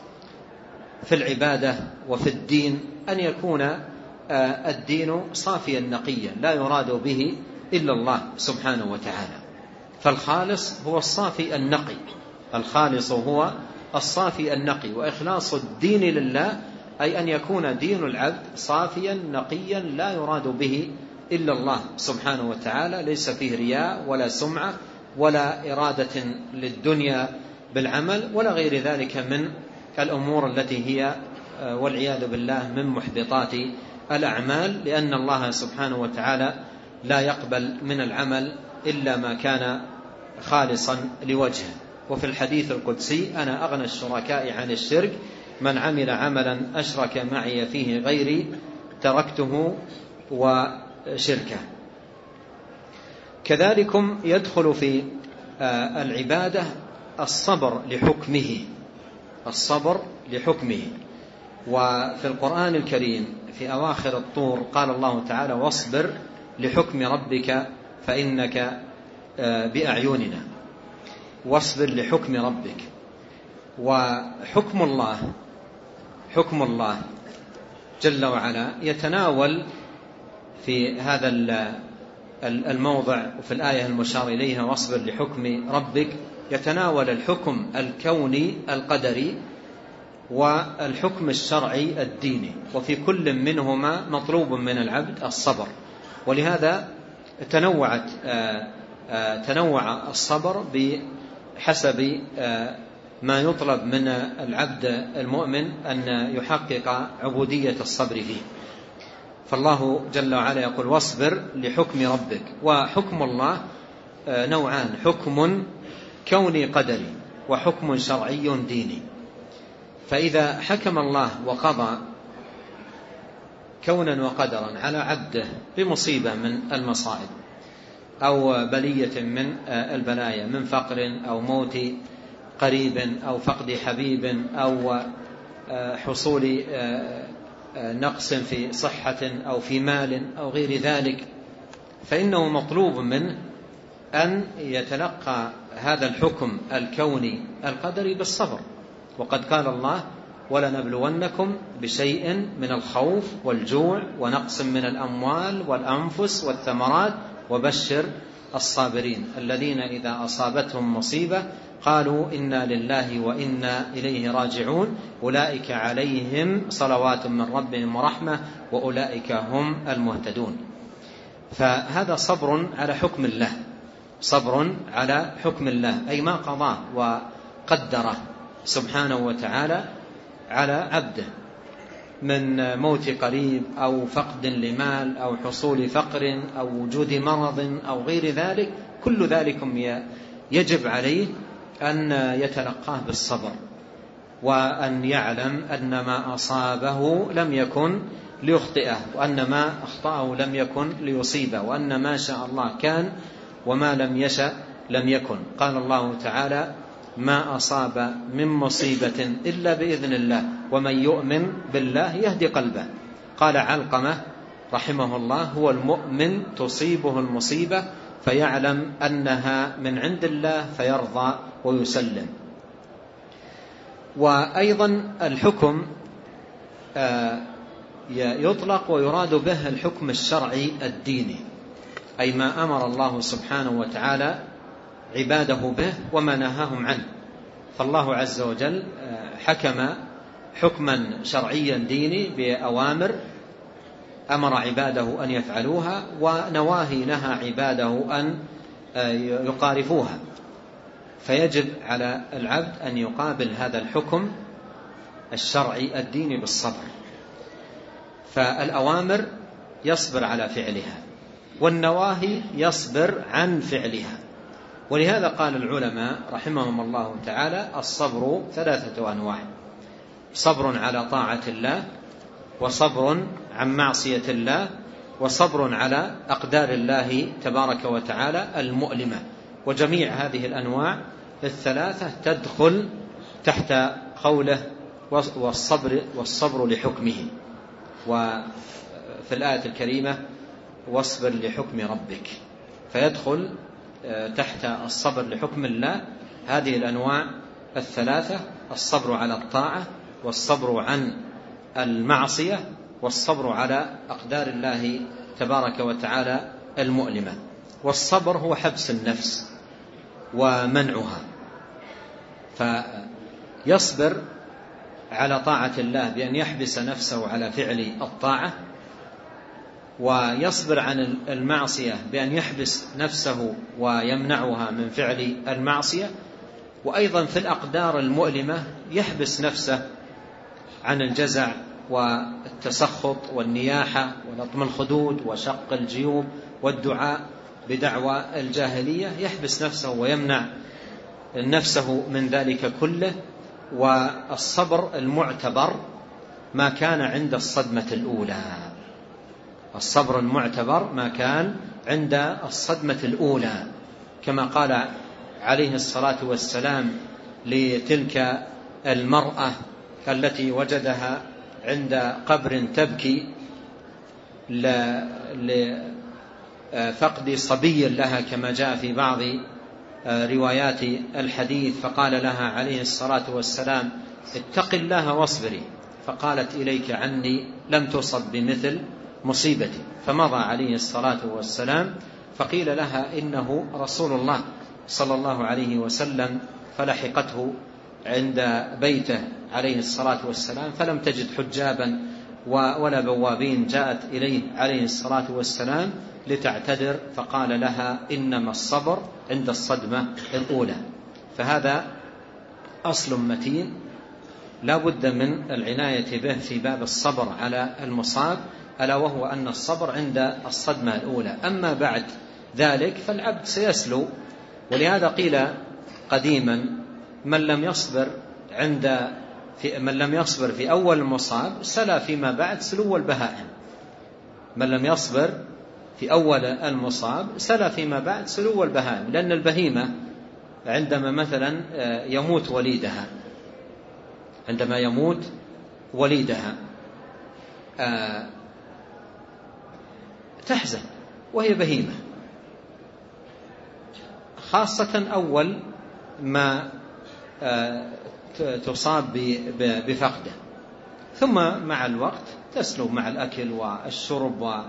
في العبادة وفي الدين أن يكون الدين صافيا نقيا لا يراد به إلا الله سبحانه وتعالى. فالخالص هو الصافي النقي. الخالص هو الصافي النقي. وإخلاص الدين لله أي أن يكون دين العبد صافيا نقيا لا يراد به إلا الله سبحانه وتعالى. ليس فيه رياء ولا سمعة ولا إرادة للدنيا بالعمل ولا غير ذلك من الأمور التي هي آه، والعياذ بالله من محبطات الأعمال لأن الله سبحانه وتعالى لا يقبل من العمل إلا ما كان خالصا لوجهه. وفي الحديث القدسي أنا أغنى الشركاء عن الشرك من عمل عملا أشرك معي فيه غيري تركته وشركه. كذلكم يدخل في آه، العبادة الصبر لحكمه. الصبر لحكمه. وفي القرآن الكريم في أواخر الطور قال الله تعالى واصبر لحكم ربك فإنك آه، بأعيننا. واصبر لحكم ربك. وحكم الله حكم الله جل وعلا يتناول في هذا الموضع وفي الآية المشار إليها واصبر لحكم ربك يتناول الحكم الكوني القدري والحكم الشرعي الديني وفي كل منهما مطلوب من العبد الصبر. ولهذا تنوعت آه، آه، تنوع الصبر بحسب آه، ما يطلب من العبد المؤمن أن يحقق عبودية الصبر فيه. فالله جل وعلا يقول واصبر لحكم ربك. وحكم الله نوعان حكم كوني قدري وحكم شرعي ديني. فإذا حكم الله وقضى كونا وقدرا على عبده بمصيبة من المصائب أو بلية من البلايا من فقر أو موت قريب أو فقد حبيب أو حصول نقص في صحة أو في مال أو غير ذلك فإنه مطلوب منه أن يتلقى هذا الحكم الكوني القدري بالصبر. وقد قال الله ولنبلونكم بشيء من الخوف والجوع ونقص من الأموال والأنفس والثمرات وبشر الصابرين الذين إذا أصابتهم مصيبة قالوا إنا لله وإنا إليه راجعون. أولئك عليهم صلوات من ربهم ورحمة وأولئك هم المهتدون. فهذا صبر على حكم الله. صبر على حكم الله أي ما قضاه وقدره سبحانه وتعالى على عبده من موت قريب أو فقد لمال أو حصول فقر أو وجود مرض أو غير ذلك كل ذلك يجب عليه أن يتلقاه بالصبر وأن يعلم أن ما أصابه لم يكن ليخطئه وأن ما أخطأه لم يكن ليصيبه وأن ما شاء الله كان وما لم يشأ لم يكن. قال الله تعالى ما أصاب من مصيبة إلا بإذن الله ومن يؤمن بالله يهدي قلبه. قال علقمة رحمه الله هو المؤمن تصيبه المصيبة فيعلم أنها من عند الله فيرضى ويسلم. وأيضا الحكم آه، يطلق ويراد به الحكم الشرعي الديني. أي ما أمر الله سبحانه وتعالى عباده به وما نهاهم عنه. فالله عز وجل آه، حكم حكما شرعيا ديني بأوامر أمر عباده أن يفعلوها ونواهي نهى عباده أن آه، يقارفوها. فيجب على العبد أن يقابل هذا الحكم الشرعي الديني بالصبر. فالأوامر يصبر على فعلها. والنواهي يصبر عن فعلها. ولهذا قال العلماء رحمهم الله تعالى الصبر ثلاثة أنواع. صبر على طاعة الله وصبر عن معصية الله وصبر على أقدار الله تبارك وتعالى المؤلمة. وجميع هذه الأنواع الثلاثة تدخل تحت قوله والصبر والصبر لحكمه. وفي الآية الكريمة واصبر لحكم ربك. فيدخل آه، تحت الصبر لحكم الله. هذه الأنواع الثلاثة الصبر على الطاعة والصبر عن المعصية والصبر على أقدار الله تبارك وتعالى المؤلمة. والصبر هو حبس النفس ومنعها. فيصبر على طاعة الله بأن يحبس نفسه على فعل الطاعة ويصبر عن المعصية بأن يحبس نفسه ويمنعها من فعل المعصية. وأيضا في الأقدار المؤلمة يحبس نفسه عن الجزع والتسخط والنياحة ولطم الخدود وشق الجيوب والدعاء بدعوى الجاهلية. يحبس نفسه ويمنع نفسه من ذلك كله. والصبر المعتبر ما كان عند الصدمة الأولى. الصبر المعتبر ما كان عند الصدمة الأولى كما قال عليه الصلاة والسلام لتلك المرأة التي وجدها عند قبر تبكي لفقد صبي لها كما جاء في بعض روايات الحديث فقال لها عليه الصلاة والسلام اتق الله واصبري فقالت إليك عني لم تصب بمثل مصيبتي. فمضى عليه الصلاة والسلام فقيل لها إنه رسول الله صلى الله عليه وسلم فلحقته عند بيته عليه الصلاة والسلام فلم تجد حجابا ولا بوابين جاءت إليه عليه الصلاة والسلام لتعتذر فقال لها إنما الصبر عند الصدمة الأولى. فهذا أصل متين لا بد من العناية به في باب الصبر على المصاب ألا وهو أن الصبر عند الصدمة الأولى. أما بعد ذلك فالعبد سيسلو. ولهذا قيل قديما من لم يصبر عند في من لم يصبر في أول المصاب سلا فيما بعد سلو البهائم. من لم يصبر في أول المصاب سلا فيما بعد سلو البهائم. لأن البهيمة عندما مثلا آه، يموت وليدها. عندما يموت وليدها. آه، تحزن وهي بهيمة. خاصة أول ما آه، تصاب بفقده. ثم مع الوقت تسلو مع الأكل والشرب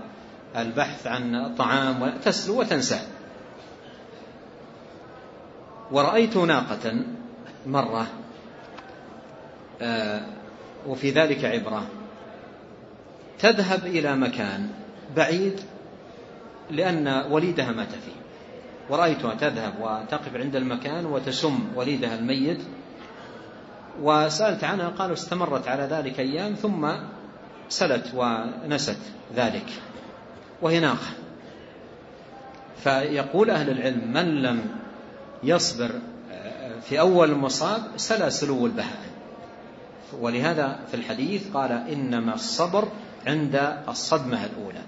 والبحث عن طعام تسلو وتنسى. ورأيت ناقة مرة آه، وفي ذلك عبرة. تذهب إلى مكان بعيد لأن وليدها مات فيه. ورأيتها تذهب وتقف عند المكان وتسم وليدها الميت. وسألت عنها قالوا استمرت على ذلك أيام ثم سلت ونست ذلك. وهي ناقة. فيقول أهل العلم من لم يصبر في أول المصاب سلا سلو البهائم. ولهذا في الحديث قال إنما الصبر عند الصدمة الأولى.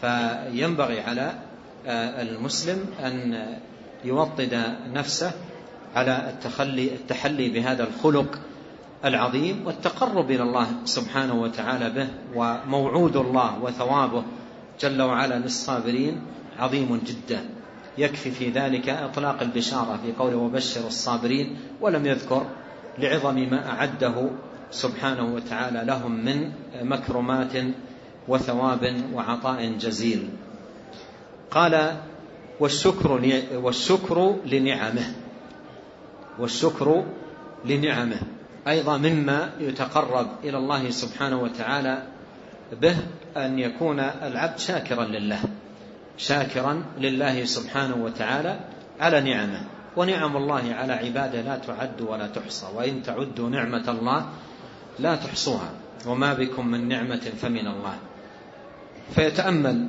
فينبغي على آه، المسلم أن يوطد نفسه على التخلي التحلي بهذا الخلق العظيم والتقرب إلى الله سبحانه وتعالى به وموعود الله وثوابه جل وعلا للصابرين عظيم جدا. يكفي في ذلك إطلاق البشارة في قوله وبشر الصابرين ولم يذكر لعظم ما أعده سبحانه وتعالى لهم من مكرمات وثواب وعطاء جزيل. قال والشكر والشكر لنعمه. والشكر لنعمه. أيضا مما يتقرب إلى الله سبحانه وتعالى به أن يكون العبد شاكرا لله. شاكرا لله سبحانه وتعالى على نعمه. ونعم الله على عباده لا تعد ولا تحصى. وإن تعدوا نعمة الله لا تحصوها. وما بكم من نعمة فمن الله. فيتأمل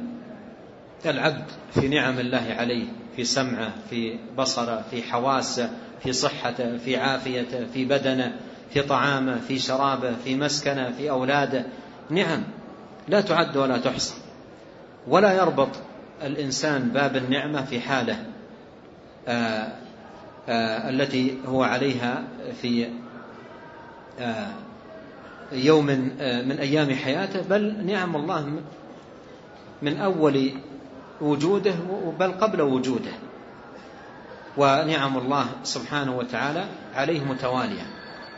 العبد في نعم الله عليه في سمعه في بصره في حواسه في صحته في عافيته في بدنه في طعامه في شرابه في مسكنه في أولاده. نعم لا تعد ولا تحصى. ولا يربط الإنسان باب النعمة في حاله آآ آه، آآ آه، التي هو عليها في آه، يوم من أيام حياته. بل نعم الله من أول وجوده بل قبل وجوده. ونعم الله سبحانه وتعالى عليه متوالية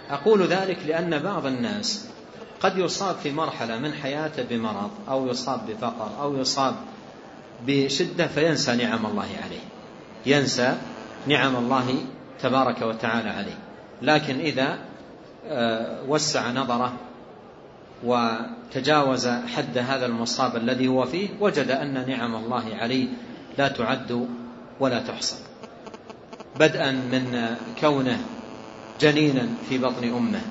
أقول ذلك لأن بعض الناس قد يصاب في مرحلة من حياته بمرض أو يصاب بفقر أو يصاب بشدة فينسى نعم الله عليه. ينسى نعم الله تبارك وتعالى عليه. لكن إذا آه، وسع نظره وتجاوز حد هذا المصاب الذي هو فيه وجد أن نعم الله عليه لا تعد ولا تحصى. بدءا من كونه جنينا في بطن أمه.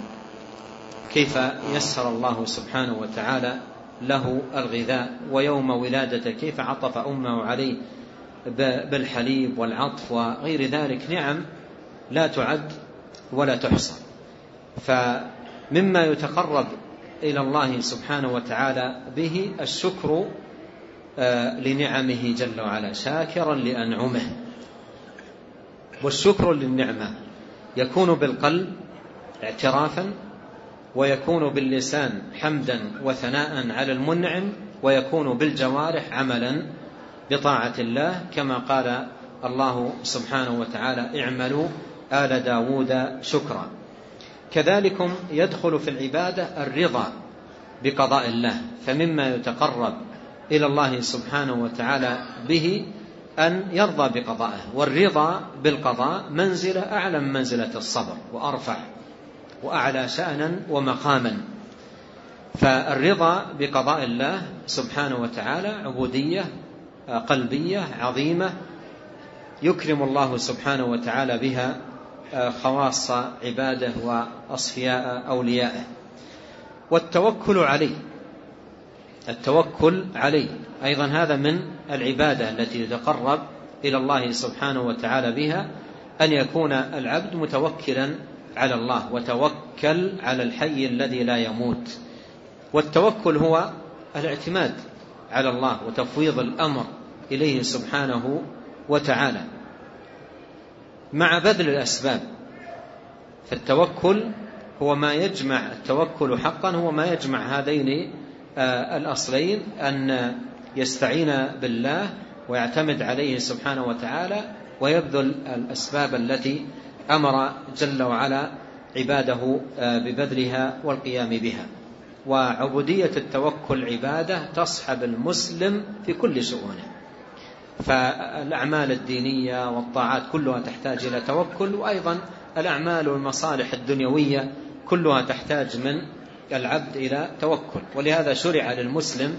كيف يسر الله سبحانه وتعالى له الغذاء؟ ويوم ولادته كيف عطف أمه عليه بالحليب والعطف وغير ذلك؟ نعم لا تعد ولا تحصى. فمما يتقرب إلى الله سبحانه وتعالى به الشكر آه، لنعمه جل وعلا شاكرا لأنعمه. والشكر للنعمة يكون بالقلب اعترافا ويكون باللسان حمدا وثناء على المنعم ويكون بالجوارح عملا بطاعة الله كما قال الله سبحانه وتعالى اعملوا آل داود شكرا. كذلكم يدخل في العبادة الرضا بقضاء الله فمما يتقرب إلى الله سبحانه وتعالى به أن يرضى بقضائه والرضا بالقضاء منزلة أعلى من منزلة الصبر وأرفع وأعلى شأنا ومقاما. فالرضا بقضاء الله سبحانه وتعالى عبودية قلبية عظيمة يكرم الله سبحانه وتعالى بها خواص عباده وأصفياء أوليائه والتوكل عليه. التوكل عليه. أيضا هذا من العبادة التي يتقرب إلى الله سبحانه وتعالى بها أن يكون العبد متوكلا على الله وتوكل على الحي الذي لا يموت. والتوكل هو الاعتماد على الله وتفويض الأمر إليه سبحانه وتعالى. مع بذل الأسباب. فالتوكل هو ما يجمع التوكل حقا هو ما يجمع هذين آه، الأصلين أن يستعين بالله ويعتمد عليه سبحانه وتعالى ويبذل الأسباب التي أمر جل وعلا عباده آه، ببذلها والقيام بها. وعبودية التوكل عبادة تصحب المسلم في كل شؤونه. فالأعمال الدينية والطاعات كلها تحتاج إلى توكل وأيضا الأعمال والمصالح الدنيوية كلها تحتاج من العبد إلى توكل. ولهذا شرع للمسلم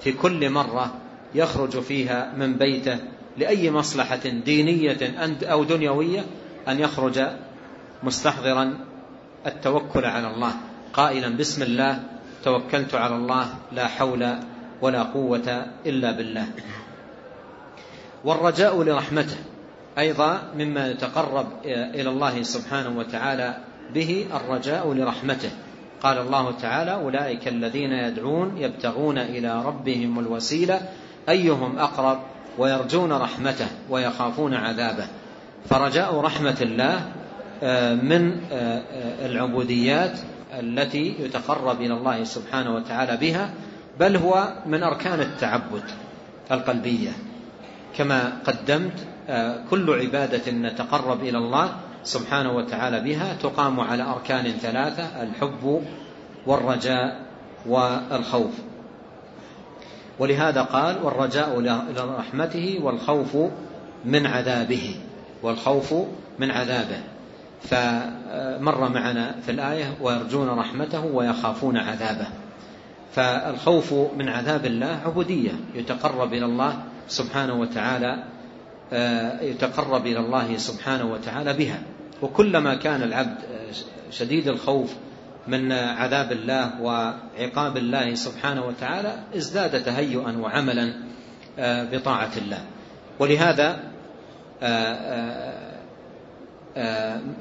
في كل مرة يخرج فيها من بيته لأي مصلحة دينية أو دنيوية أن يخرج مستحضرا التوكل على الله. قائلا بسم الله توكلت على الله لا حول ولا قوة إلا بالله. والرجاء لرحمته أيضا مما يتقرب إلى الله سبحانه وتعالى به الرجاء لرحمته. قال الله تعالى أولئك الذين يدعون يبتغون إلى ربهم الوسيلة أيهم أقرب ويرجون رحمته ويخافون عذابه. فرجاء رحمة الله آه، من آه، العبوديات التي يتقرب إلى الله سبحانه وتعالى بها بل هو من أركان التعبد القلبية. كما قدمت آه، كل عبادة نتقرب إلى الله سبحانه وتعالى بها تقام على أركان ثلاثة الحب والرجاء والخوف. ولهذا قال والرجاء لرحمته والخوف من عذابه والخوف من عذابه. فمر معنا في الآية ويرجون رحمته ويخافون عذابه. فالخوف من عذاب الله عبودية يتقرب إلى الله سبحانه وتعالى آه، يتقرب إلى الله سبحانه وتعالى بها. وكلما كان العبد شديد الخوف من عذاب الله وعقاب الله سبحانه وتعالى ازداد تهيئا وعملا آه، بطاعة الله. ولهذا آه،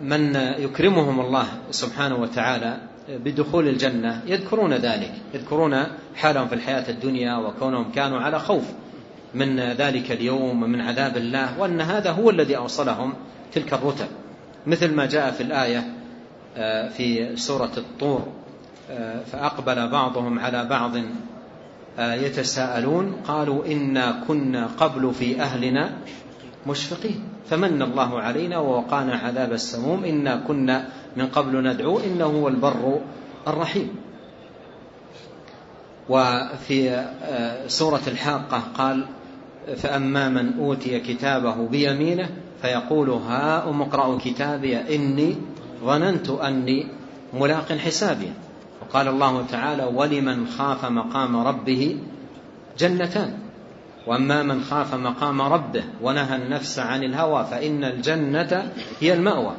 من يكرمهم الله سبحانه وتعالى بدخول الجنة يذكرون ذلك يذكرون حالهم في الحياة الدنيا وكونهم كانوا على خوف. من ذلك اليوم ومن عذاب الله وأن هذا هو الذي أوصلهم تلك الرتب مثل ما جاء في الآية آه، في سورة الطور آه، فأقبل بعضهم على بعض آه، يتساءلون قالوا إنا كنا قبل في أهلنا مشفقين. فمن الله علينا ووقانا عذاب السموم إنا كنا من قبل ندعو إنه هو البر الرحيم. وفي سورة الحاقة قال فأما من أوتي كتابه بيمينه فيقول هاؤم اقرأوا كتابي إني ظننت أني ملاق حسابي. وقال الله تعالى ولمن خاف مقام ربه جنتان. وأما من خاف مقام ربه ونهى النفس عن الهوى فإن الجنة هي المأوى.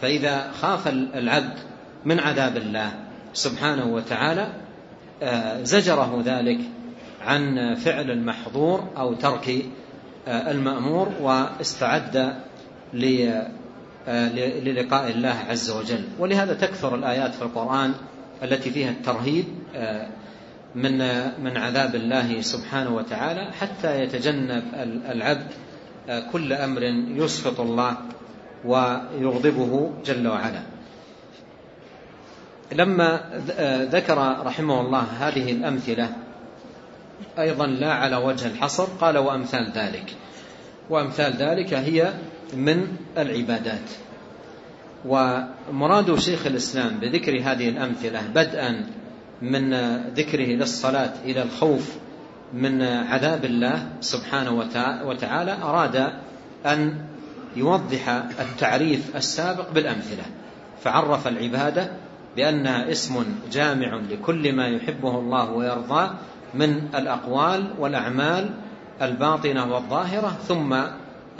فإذا خاف العبد من عذاب الله سبحانه وتعالى آه، زجره ذلك عن فعل المحظور أو ترك آه، المأمور واستعد آه، للقاء الله عز وجل. ولهذا تكثر الآيات في القرآن التي فيها الترهيب من من عذاب الله سبحانه وتعالى حتى يتجنب العبد كل أمر يسخط الله ويغضبه جل وعلا. لما ذكر رحمه الله هذه الأمثلة أيضا لا على وجه الحصر قال وأمثال ذلك. وأمثال ذلك هي من العبادات. ومراد شيخ الإسلام بذكر هذه الأمثلة بدءا من ذكره للصلاة إلى الخوف من عذاب الله سبحانه وتعالى أراد أن يوضح التعريف السابق بالأمثلة. فعرف العبادة بأنها اسم جامع لكل ما يحبه الله ويرضاه من الأقوال والأعمال الباطنة والظاهرة ثم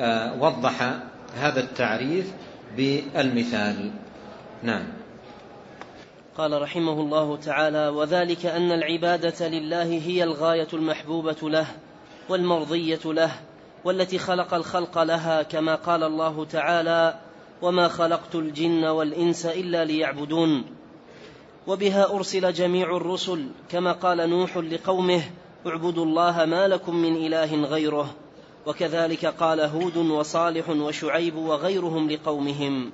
آه، وضح هذا التعريف بالمثال. نعم. قال رحمه الله تعالى وذلك أن العبادة لله هي الغاية المحبوبة له والمرضية له والتي خلق الخلق لها كما قال الله تعالى وما خلقت الجن والإنس إلا ليعبدون وبها أرسل جميع الرسل كما قال نوح لقومه اعبدوا الله ما لكم من إله غيره. وكذلك قال هود وصالح وشعيب وغيرهم لقومهم.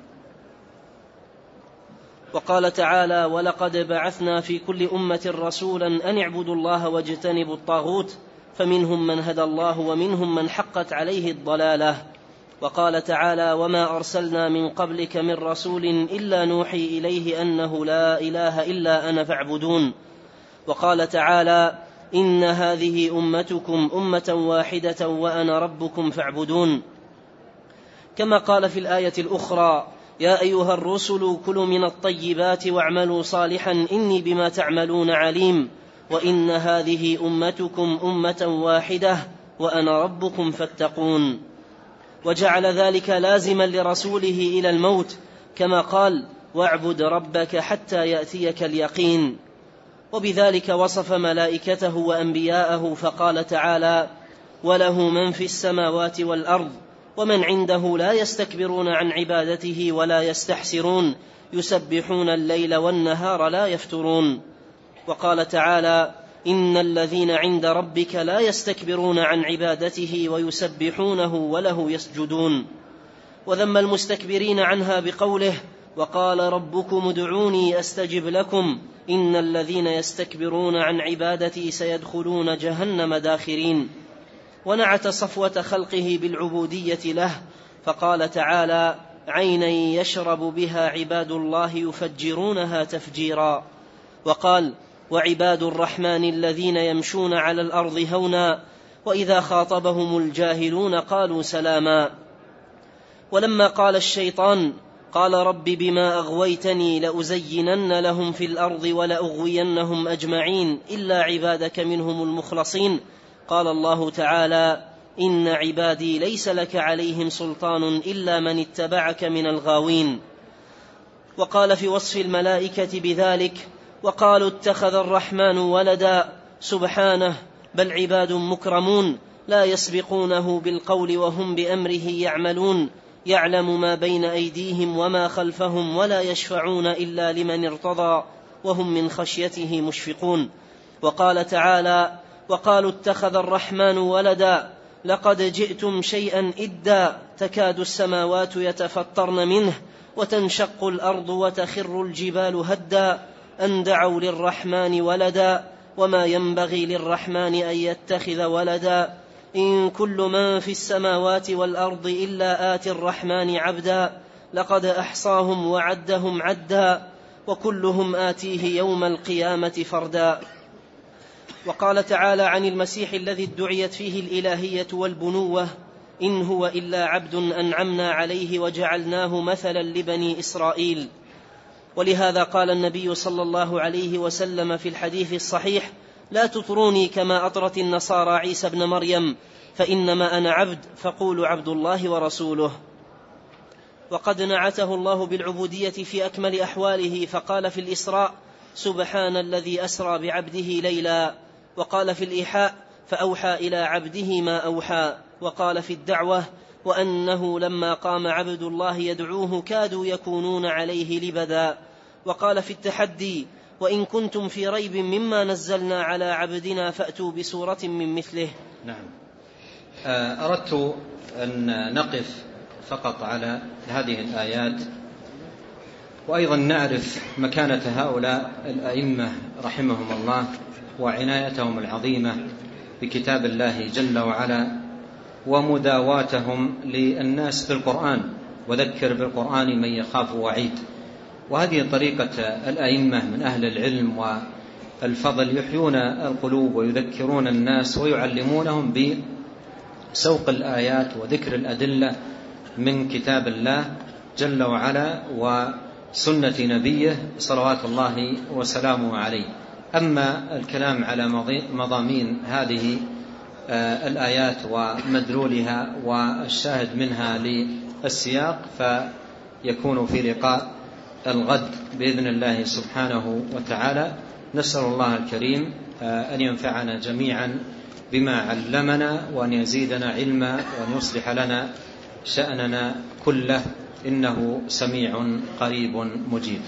وقال تعالى ولقد بعثنا في كل أمة رسولا أن اعبدوا الله واجتنبوا الطاغوت فمنهم من هدى الله ومنهم من حقت عليه الضلالة. وقال تعالى وما أرسلنا من قبلك من رسول إلا نوحي إليه أنه لا إله إلا أنا فاعبدون. وقال تعالى إن هذه أمتكم أمة واحدة وأنا ربكم فاعبدون. كما قال في الآية الأخرى يا أيها الرسل كلوا من الطيبات واعملوا صالحا إني بما تعملون عليم. وإن هذه أمتكم أمة واحدة وأنا ربكم فاتقون. وجعل ذلك لازما لرسوله إلى الموت كما قال واعبد ربك حتى يأتيك اليقين وبذلك وصف ملائكته وأنبياءه فقال تعالى وله من في السماوات والأرض ومن عنده لا يستكبرون عن عبادته ولا يستحسرون يسبحون الليل والنهار لا يفترون وقال تعالى إن الذين عند ربك لا يستكبرون عن عبادته ويسبحونه وله يسجدون. وذم المستكبرين عنها بقوله وقال ربكم ادعوني أستجب لكم. إن الذين يستكبرون عن عبادتي سيدخلون جهنم داخرين. ونعت صفوة خلقه بالعبودية له فقال تعالى عينا يشرب بها عباد الله يفجرونها تفجيرا. وقال وعباد الرحمن الذين يمشون على الأرض هونا وإذا خاطبهم الجاهلون قالوا سلاما. ولما قال الشيطان قال رب بما أغويتني لأزينن لهم في الأرض ولأغوينهم أجمعين إلا عبادك منهم المخلصين. قال الله تعالى إن عبادي ليس لك عليهم سلطان إلا من اتبعك من الغاوين. وقال في وصف الملائكة بذلك وقالوا اتخذ الرحمن ولدا سبحانه بل عباد مكرمون لا يسبقونه بالقول وهم بأمره يعملون. يعلم ما بين أيديهم وما خلفهم ولا يشفعون إلا لمن ارتضى وهم من خشيته مشفقون. وقال تعالى وقالوا اتخذ الرحمن ولدا لقد جئتم شيئا إدا تكاد السماوات يتفطرن منه وتنشق الأرض وتخر الجبال هدا. أن دعوا للرحمن ولدا وما ينبغي للرحمن أن يتخذ ولدا. إن كل من في السماوات والأرض إلا آتي الرحمن عبدا. لقد أحصاهم وعدهم عدا وكلهم آتيه يوم القيامة فردا. وقال تعالى عن المسيح الذي ادعيت فيه الإلهية والبنوة إن هو إلا عبد أنعمنا عليه وجعلناه مثلا لبني إسرائيل. ولهذا قال النبي صلى الله عليه وسلم في الحديث الصحيح لا تطروني كما أطرت النصارى عيسى ابن مريم فإنما أنا عبد فقولوا عبد الله ورسوله. وقد نعته الله بالعبودية في أكمل أحواله فقال في الإسراء سبحان الذي أسرى بعبده ليلا. وقال في الإيحاء فأوحى إلى عبده ما أوحى. وقال في الدعوة وأنه لما قام عبد الله يدعوه كادوا يكونون عليه لبدا. وقال في التحدي وإن كنتم في ريب مما نزلنا على عبدنا فأتوا بسورة من مثله. نعم. آه، أردت أن نقف فقط على هذه الآيات وأيضا نعرف مكانة هؤلاء الأئمة رحمهم الله وعنايتهم العظيمة بكتاب الله جل وعلا ومداواتهم للناس بالقران وذكر بالقران من يخاف وعيد. وهذه طريقة الأئمة من أهل العلم والفضل يحيون القلوب ويذكرون الناس ويعلمونهم بسوق الآيات وذكر الأدلة من كتاب الله جل وعلا وسنة نبيه صلوات الله وسلامه عليه. أما الكلام على مضامين هذه آه، الآيات ومدلولها والشاهد منها للسياق فيكون في لقاء الغد بإذن الله سبحانه وتعالى. نسأل الله الكريم آه، أن ينفعنا جميعا بما علمنا وأن يزيدنا علما وأن يصلح لنا شأننا كله. إنه سميع قريب مجيب.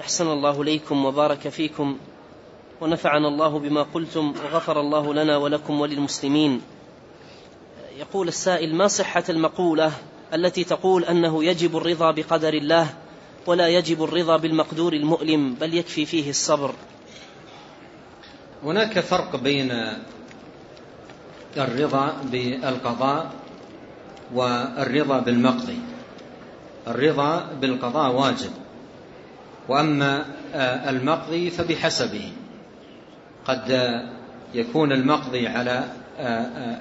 أحسن الله إليكم وبارك فيكم ونفعنا الله بما قلتم وغفر الله لنا ولكم وللمسلمين. يقول السائل ما صحة المقولة؟ التي تقول أنه يجب الرضا بقدر الله ولا يجب الرضا بالمقدور المؤلم بل يكفي فيه الصبر. هناك فرق بين الرضا بالقضاء والرضا بالمقضي. الرضا بالقضاء واجب وأما آه، المقضي فبحسبه. قد يكون المقضي على آه، آه،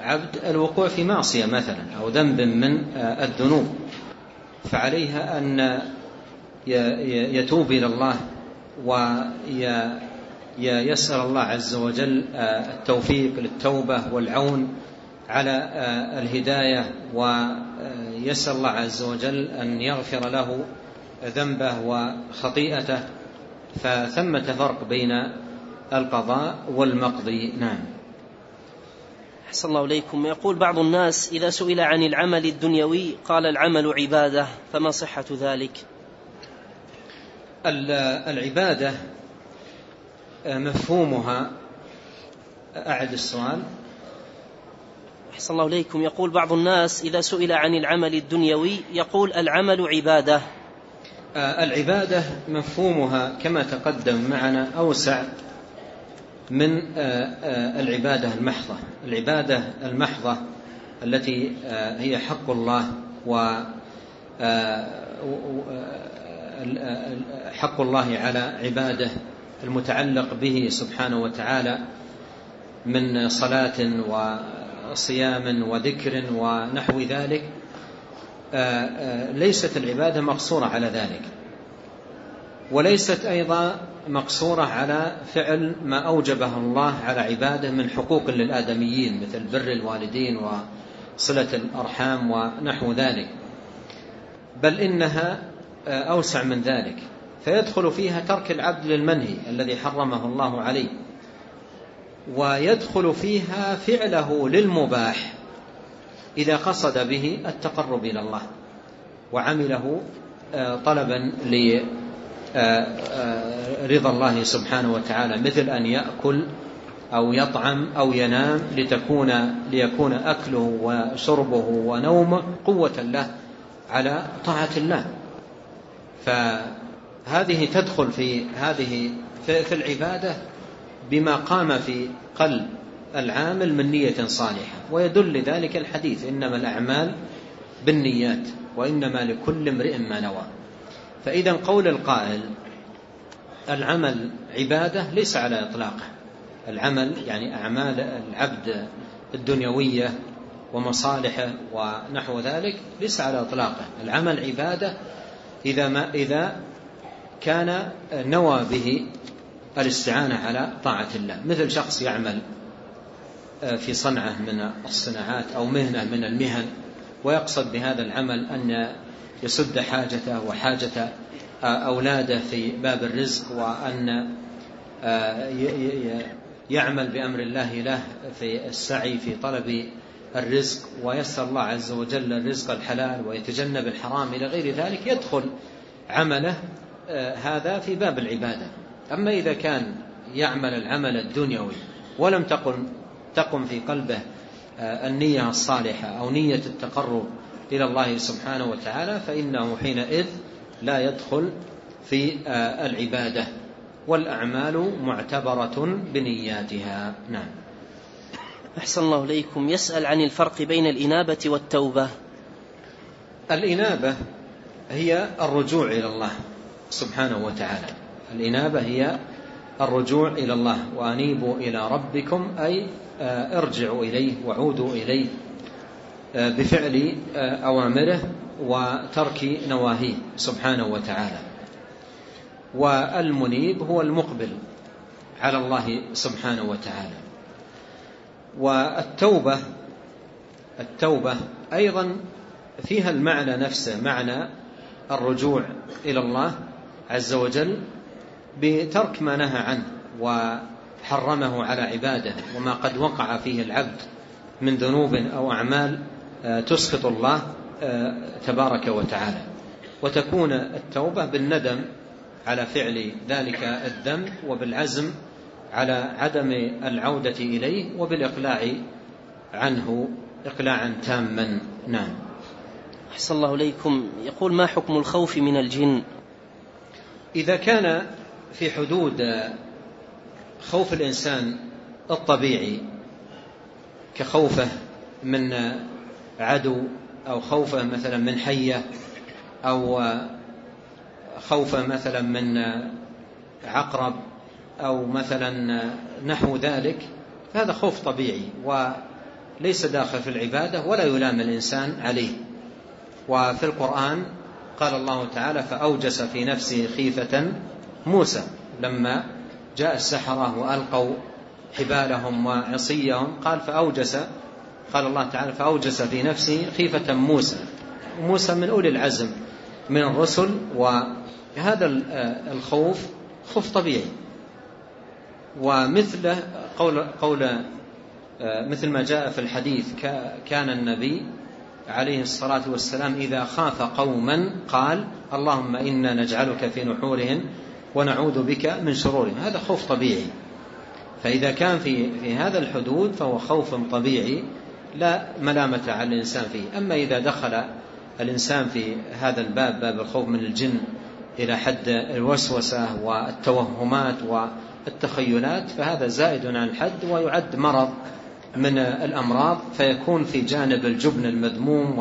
عبد الوقوع في معصية مثلا أو ذنب من الذنوب. فعليها أن يتوب إلى الله ويسأل الله عز وجل التوفيق للتوبة والعون على الهداية ويسأل الله عز وجل أن يغفر له ذنبه وخطيئته. فثمة فرق بين القضاء والمقضي. نعم. أحسن الله إليكم. يقول بعض الناس إذا سئل عن العمل الدنيوي قال العمل عبادة فما صحة ذلك؟ العبادة مفهومها أعد السؤال. أحسن الله إليكم. يقول بعض الناس إذا سئل عن العمل الدنيوي يقول العمل عبادة. آه، العبادة مفهومها كما تقدم معنا أوسع من آه، آه، العبادة المحضة. العبادة المحضة التي هي حق الله و حق الله على عباده المتعلق به سبحانه وتعالى من صلاة وصيام وذكر ونحو ذلك. آه، آه، ليست العبادة مقصورة على ذلك. وليست أيضا مقصورة على فعل ما أوجبه الله على عباده من حقوق للآدميين مثل بر الوالدين وصلة الأرحام ونحو ذلك. بل إنها أوسع من ذلك فيدخل فيها ترك العبد للمنهي الذي حرمه الله عليه ويدخل فيها فعله للمباح إذا قصد به التقرب إلى الله وعمله آه، طلبا لرضا آه، آه، الله سبحانه وتعالى مثل أن يأكل أو يطعم أو ينام لتكون ليكون أكله وشربه ونومه قوة له على طاعة الله. فهذه تدخل في هذه في العبادة بما قام في قلب العامل من نية صالحة. ويدل لذلك الحديث إنما الأعمال بالنيات وإنما لكل امرئ ما نوى. فإذا قول القائل العمل عبادة ليس على إطلاقه. العمل يعني أعمال العبد الدنيوية ومصالحه ونحو ذلك ليس على إطلاقه. العمل عبادة إذا, ما إذا كان نوى به الاستعانة على طاعة الله. مثل شخص يعمل في صنعة من الصناعات أو مهنة من المهن ويقصد بهذا العمل أن يسد حاجته وحاجة أولاده في باب الرزق وأن يعمل بأمر الله له في السعي في طلب الرزق. ويسر الله عز وجل الرزق الحلال ويتجنب الحرام. إلى غير ذلك يدخل عمله هذا في باب العبادة. أما إذا كان يعمل العمل الدنيوي ولم تقم تقم في قلبه النية الصالحة أو نية التقرب إلى الله سبحانه وتعالى فإنه حينئذ لا يدخل في العبادة والأعمال معتبرة بنياتها. نعم. أحسن الله إليكم. يسأل عن الفرق بين الإنابة والتوبة. الإنابة هي الرجوع إلى الله سبحانه وتعالى. الإنابة هي الرجوع إلى الله وأنيبوا إلى ربكم أي ارجعوا إليه وعودوا إليه. بفعل أوامره وترك نواهيه سبحانه وتعالى. والمنيب هو المقبل على الله سبحانه وتعالى. والتوبة التوبة أيضا فيها المعنى نفسه معنى الرجوع إلى الله عز وجل بترك ما نهى عنه وحرمه على عباده وما قد وقع فيه العبد من ذنوب أو أعمال تسخط الله تبارك وتعالى. وتكون التوبة بالندم على فعل ذلك الذنب وبالعزم على عدم العودة إليه وبالإقلاع عنه إقلاعا تاما. نعم. أحسن الله إليكم. يقول ما حكم الخوف من الجن؟ إذا كان في حدود خوف الإنسان الطبيعي كخوفه من عدو أو خوفه مثلا من حية أو خوفه مثلا من عقرب أو مثلا نحو ذلك هذا خوف طبيعي وليس داخل في العبادة ولا يلام الإنسان عليه. وفي القرآن قال الله تعالى فأوجس في نفسه خيفة موسى. لما جاء السحرة وألقوا حبالهم وعصيهم قال فأوجس قال الله تعالى فأوجس في نفسه خيفة موسى. موسى من أولي العزم من الرسل وهذا الخوف خوف طبيعي. ومثله قول, قول مثل ما جاء في الحديث كان النبي عليه الصلاة والسلام إذا خاف قوما قال اللهم إنا نجعلك في نحورهم ونعوذ بك من شرورهم. هذا خوف طبيعي. فإذا كان في, في هذا الحدود فهو خوف طبيعي. لا ملامة على الإنسان فيه. أما إذا دخل الإنسان في هذا الباب باب الخوف من الجن إلى حد الوسوسة والتوهمات والتخيلات فهذا زائد عن الحد ويعد مرض من الأمراض فيكون في جانب الجبن المذموم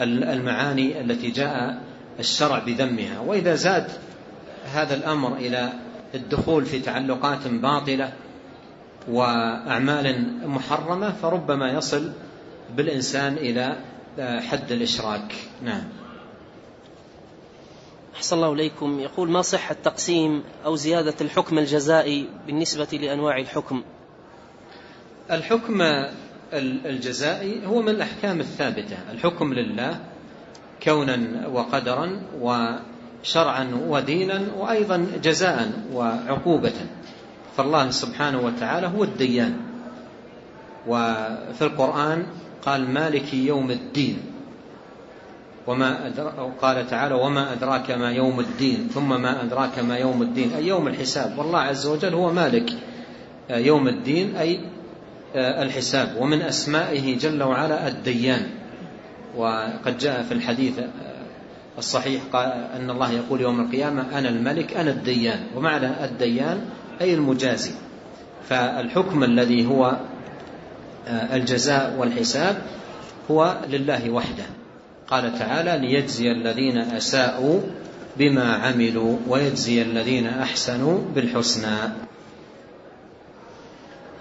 والمعاني التي جاء الشرع بذمها. وإذا زاد هذا الأمر إلى الدخول في تعلقات باطلة وأعمال محرمة فربما يصل بالإنسان إلى حد الإشراك. نعم. أحسن الله إليكم. يقول ما صحة تقسيم أو زيادة الحكم الجزائي بالنسبة لأنواع الحكم؟ الحكم الجزائي هو من الأحكام الثابتة. الحكم لله كونا وقدرا وشرعا ودينا وأيضا جزاء وعقوبة. فالله سبحانه وتعالى هو الديان. وفي القرآن قال مالك يوم الدين. وما قال تعالى وما أدراك ما يوم الدين ثم ما أدراك ما يوم الدين أي يوم الحساب. والله عز وجل هو مالك. يوم الدين أي الحساب. ومن أسمائه جل وعلا الديان. وقد جاء في الحديث الصحيح قال أن الله يقول يوم القيامة أنا الملك أنا الديان. ومعنى الديان أي المجازي. فالحكم الذي هو الجزاء والحساب هو لله وحده. قال تعالى ليجزي الذين أساءوا بما عملوا ويجزي الذين أحسنوا بالحسنى.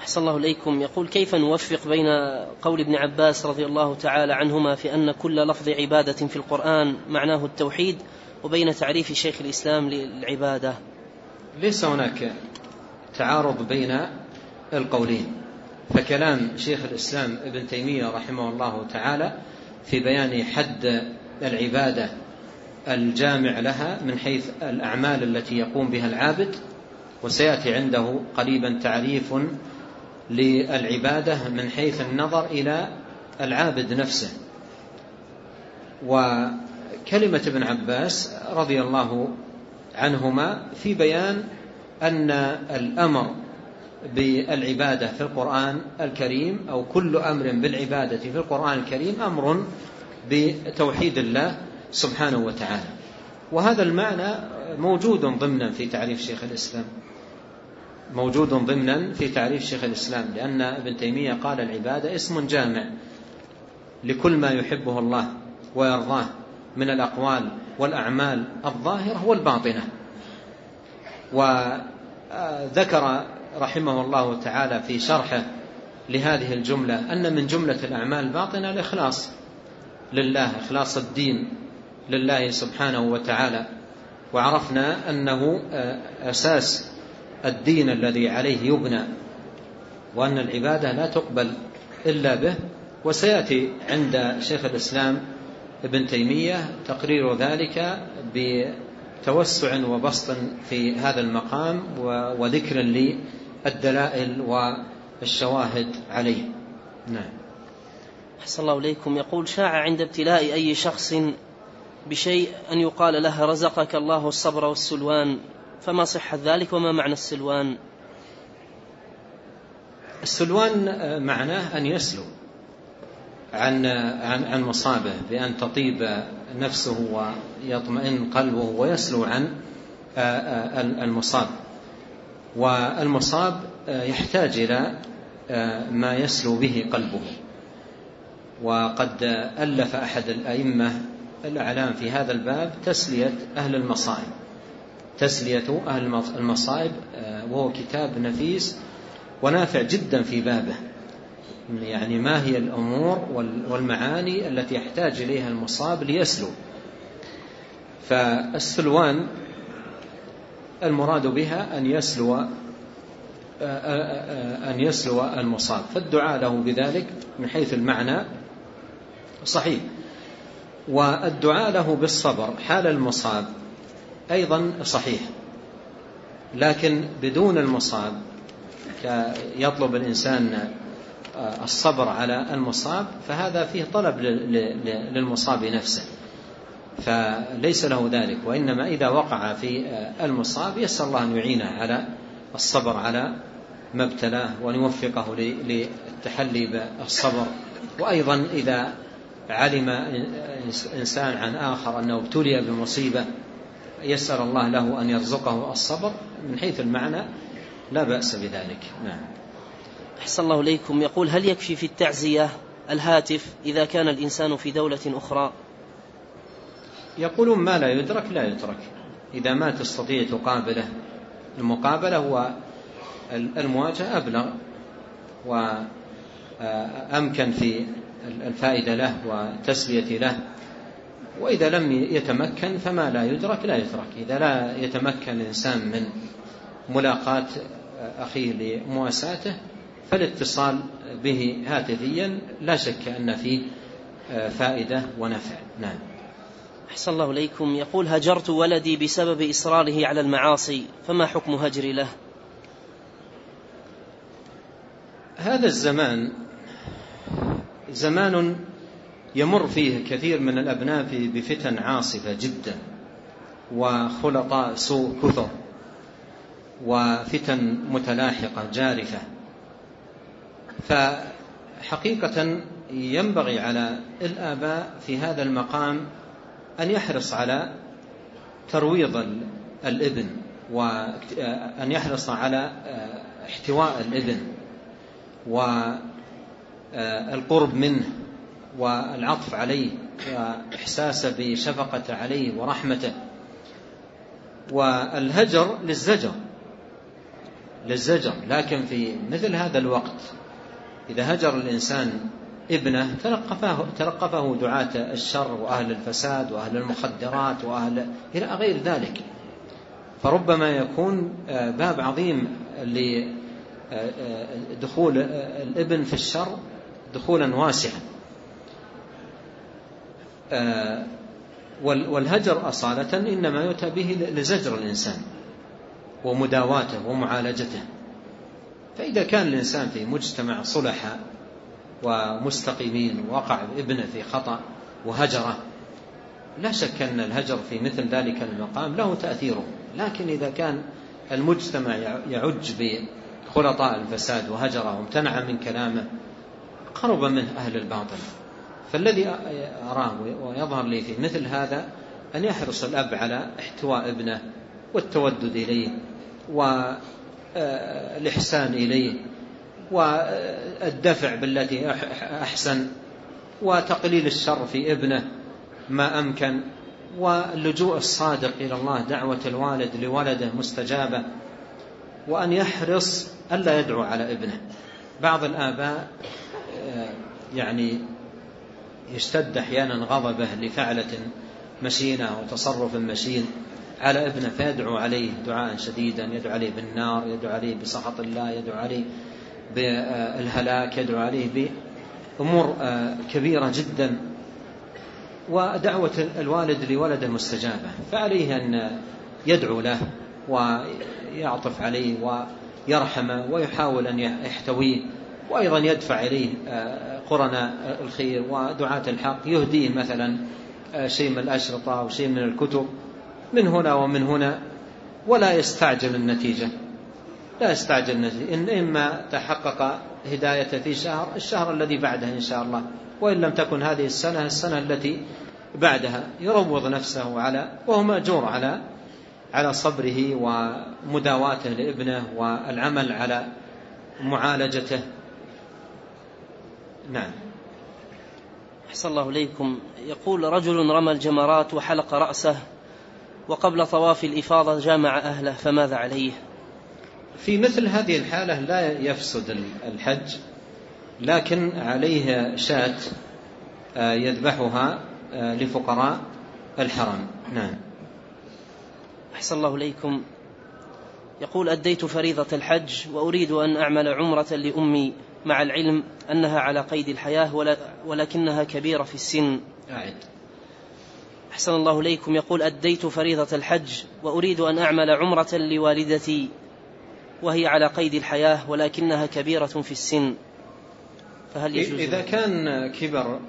أحسن الله إليكم. يقول كيف نوفق بين قول ابن عباس رضي الله تعالى عنهما في أن كل لفظ عبادة في القرآن معناه التوحيد وبين تعريف شيخ الإسلام للعبادة؟ ليس هناك تعارض بين القولين. فكلام شيخ الإسلام ابن تيمية رحمه الله تعالى في بيان حد العبادة الجامع لها من حيث الأعمال التي يقوم بها العابد وسيأتي عنده قريبا تعريف للعبادة من حيث النظر إلى العابد نفسه. وكلمة ابن عباس رضي الله عنهما في بيان أن الأمر بالعبادة في القرآن الكريم أو كل أمر بالعبادة في القرآن الكريم أمر بتوحيد الله سبحانه وتعالى. وهذا المعنى موجود ضمنا في تعريف شيخ الإسلام. موجود ضمنا في تعريف شيخ الإسلام لأن ابن تيمية قال العبادة اسم جامع لكل ما يحبه الله ويرضاه من الأقوال والأعمال الظاهرة والباطنة. وذكر رحمه الله تعالى في شرحه لهذه الجملة أن من جملة الأعمال الباطنة الإخلاص لله إخلاص الدين لله سبحانه وتعالى. وعرفنا أنه أساس الدين الذي عليه يبنى وأن العبادة لا تقبل إلا به. وسيأتي عند شيخ الإسلام ابن تيمية تقرير ذلك بتوسع وبسط في هذا المقام وذكر للدلائل والشواهد عليه. نعم. أحسن الله إليكم. يقول شاع عند ابتلاء أي شخص بشيء أن يقال له رزقك الله الصبر والسلوان فما صحة ذلك وما معنى السلوان؟ السلوان معناه أن يسلو. عن عن عن مصابه بأن تطيب نفسه ويطمئن قلبه ويسلو عن المصاب. والمصاب يحتاج إلى ما يسلو به قلبه. وقد ألف أحد الأئمة الأعلام في هذا الباب تسلية أهل المصائب. تسلية أهل المصائب وهو كتاب نفيس ونافع جدا في بابه. يعني ما هي الأمور والمعاني التي يحتاج إليها المصاب ليسلو. فالسلوان المراد بها أن يسلو أن يسلو المصاب. فالدعاء له بذلك من حيث المعنى صحيح. والدعاء له بالصبر حال المصاب أيضا صحيح. لكن بدون المصاب يطلب الإنسان الصبر على المصاب فهذا فيه طلب للمصاب نفسه. فليس له ذلك وإنما إذا وقع في المصاب يسأل الله أن يعينه على الصبر على ما ابتلاه وأن يوفقه للتحلي بالصبر. وأيضا إذا علم إنسان عن آخر أنه ابتلي بمصيبة يسأل الله له أن يرزقه الصبر من حيث المعنى لا بأس بذلك. نعم. أحسن الله إليكم. يقول هل يكفي في التعزية الهاتف إذا كان الإنسان في دولة أخرى؟ يقولون ما لا يدرك لا يترك. إذا ما تستطيع تقابله المقابلة والمواجهة أبلغ وأمكن في الفائدة له وتسلية له. وإذا لم يتمكن فما لا يدرك لا يترك. إذا لا يتمكن الإنسان من ملاقاة أخيه لمواساته فالاتصال به هاتفيا لا شك أن فيه فائدة ونفع. نعم. أحسن الله إليكم. يقول هجرت ولدي بسبب إصراره على المعاصي فما حكم هجري له؟ هذا الزمان زمان يمر فيه كثير من الأبناء بفتن عاصفة جدا وخلطاء سوء كثر وفتن متلاحقة جارفة. فحقيقة ينبغي على الآباء في هذا المقام أن يحرص على ترويض الابن وأن يحرص على احتواء الابن والقرب منه والعطف عليه وإحساسه بشفقة عليه ورحمته. والهجر للزجر للزجر لكن في مثل هذا الوقت إذا هجر الإنسان ابنه تلقفه, تلقفه دعاة الشر وأهل الفساد وأهل المخدرات وأهل إلى غير ذلك. فربما يكون آه، باب عظيم لدخول الابن في الشر دخولا واسعا. آه، والهجر أصالة إنما يؤتى به لزجر الإنسان ومداواته ومعالجته. فإذا كان الإنسان في مجتمع صلحاء ومستقيمين وقع ابنه في خطأ وهجره لا شك أن الهجر في مثل ذلك المقام له تأثيره. لكن إذا كان المجتمع يعج بخلطاء الفساد وهجره وامتنع من كلامه قرب منه أهل الباطل. فالذي أراه ويظهر لي في مثل هذا أن يحرص الأب على احتواء ابنه والتودد إليه والإحسان إليه والدفع بالتي أحسن وتقليل الشر في ابنه ما أمكن واللجوء الصادق إلى الله دعوة الوالد لولده مستجابة وأن يحرص ألا يدعو على ابنه. بعض الآباء يعني يشتد أحيانا غضبه لفعلة مشينة وتصرف مشين. على ابنه فيدعو عليه دعاء شديدا يدعو عليه بالنار يدعو عليه بسخط الله يدعو عليه بالهلاك يدعو عليه بأمور كبيرة جدا. ودعوة الوالد لولده مستجابة فعليه أن يدعو له ويعطف عليه ويرحمه ويحاول أن يحتويه وأيضا يدفع إليه قرناء الخير ودعاة الحق يهديه مثلا شيء من الأشرطة أو شيء من الكتب. من هنا ومن هنا ولا يستعجل النتيجة. لا يستعجل النتيجة. إن إما تحقق هداية في شهر الشهر الذي بعده إن شاء الله. وإن لم تكن هذه السنة السنة التي بعدها. يروض نفسه على وهو مأجور على على صبره ومداواته لابنه والعمل على معالجته. نعم. أحسن الله إليكم. يقول رجل رمى الجمرات وحلق رأسه وقبل طواف الإفاضة جامع أهله فماذا عليه؟ في مثل هذه الحالة لا يفسد الحج لكن عليه شاة آه، يذبحها آه، لفقراء الحرم. نعم. أحسن الله إليكم. يقول أديت فريضة الحج وأريد أن أعمل عمرة لأمي مع العلم أنها على قيد الحياة ولكنها كبيرة في السن. أعد. أحسن الله إليكم. يقول أديت فريضة الحج وأريد أن أعمل عمرة لوالدتي وهي على قيد الحياة ولكنها كبيرة في السن. فهل يجوز إذا كان كبر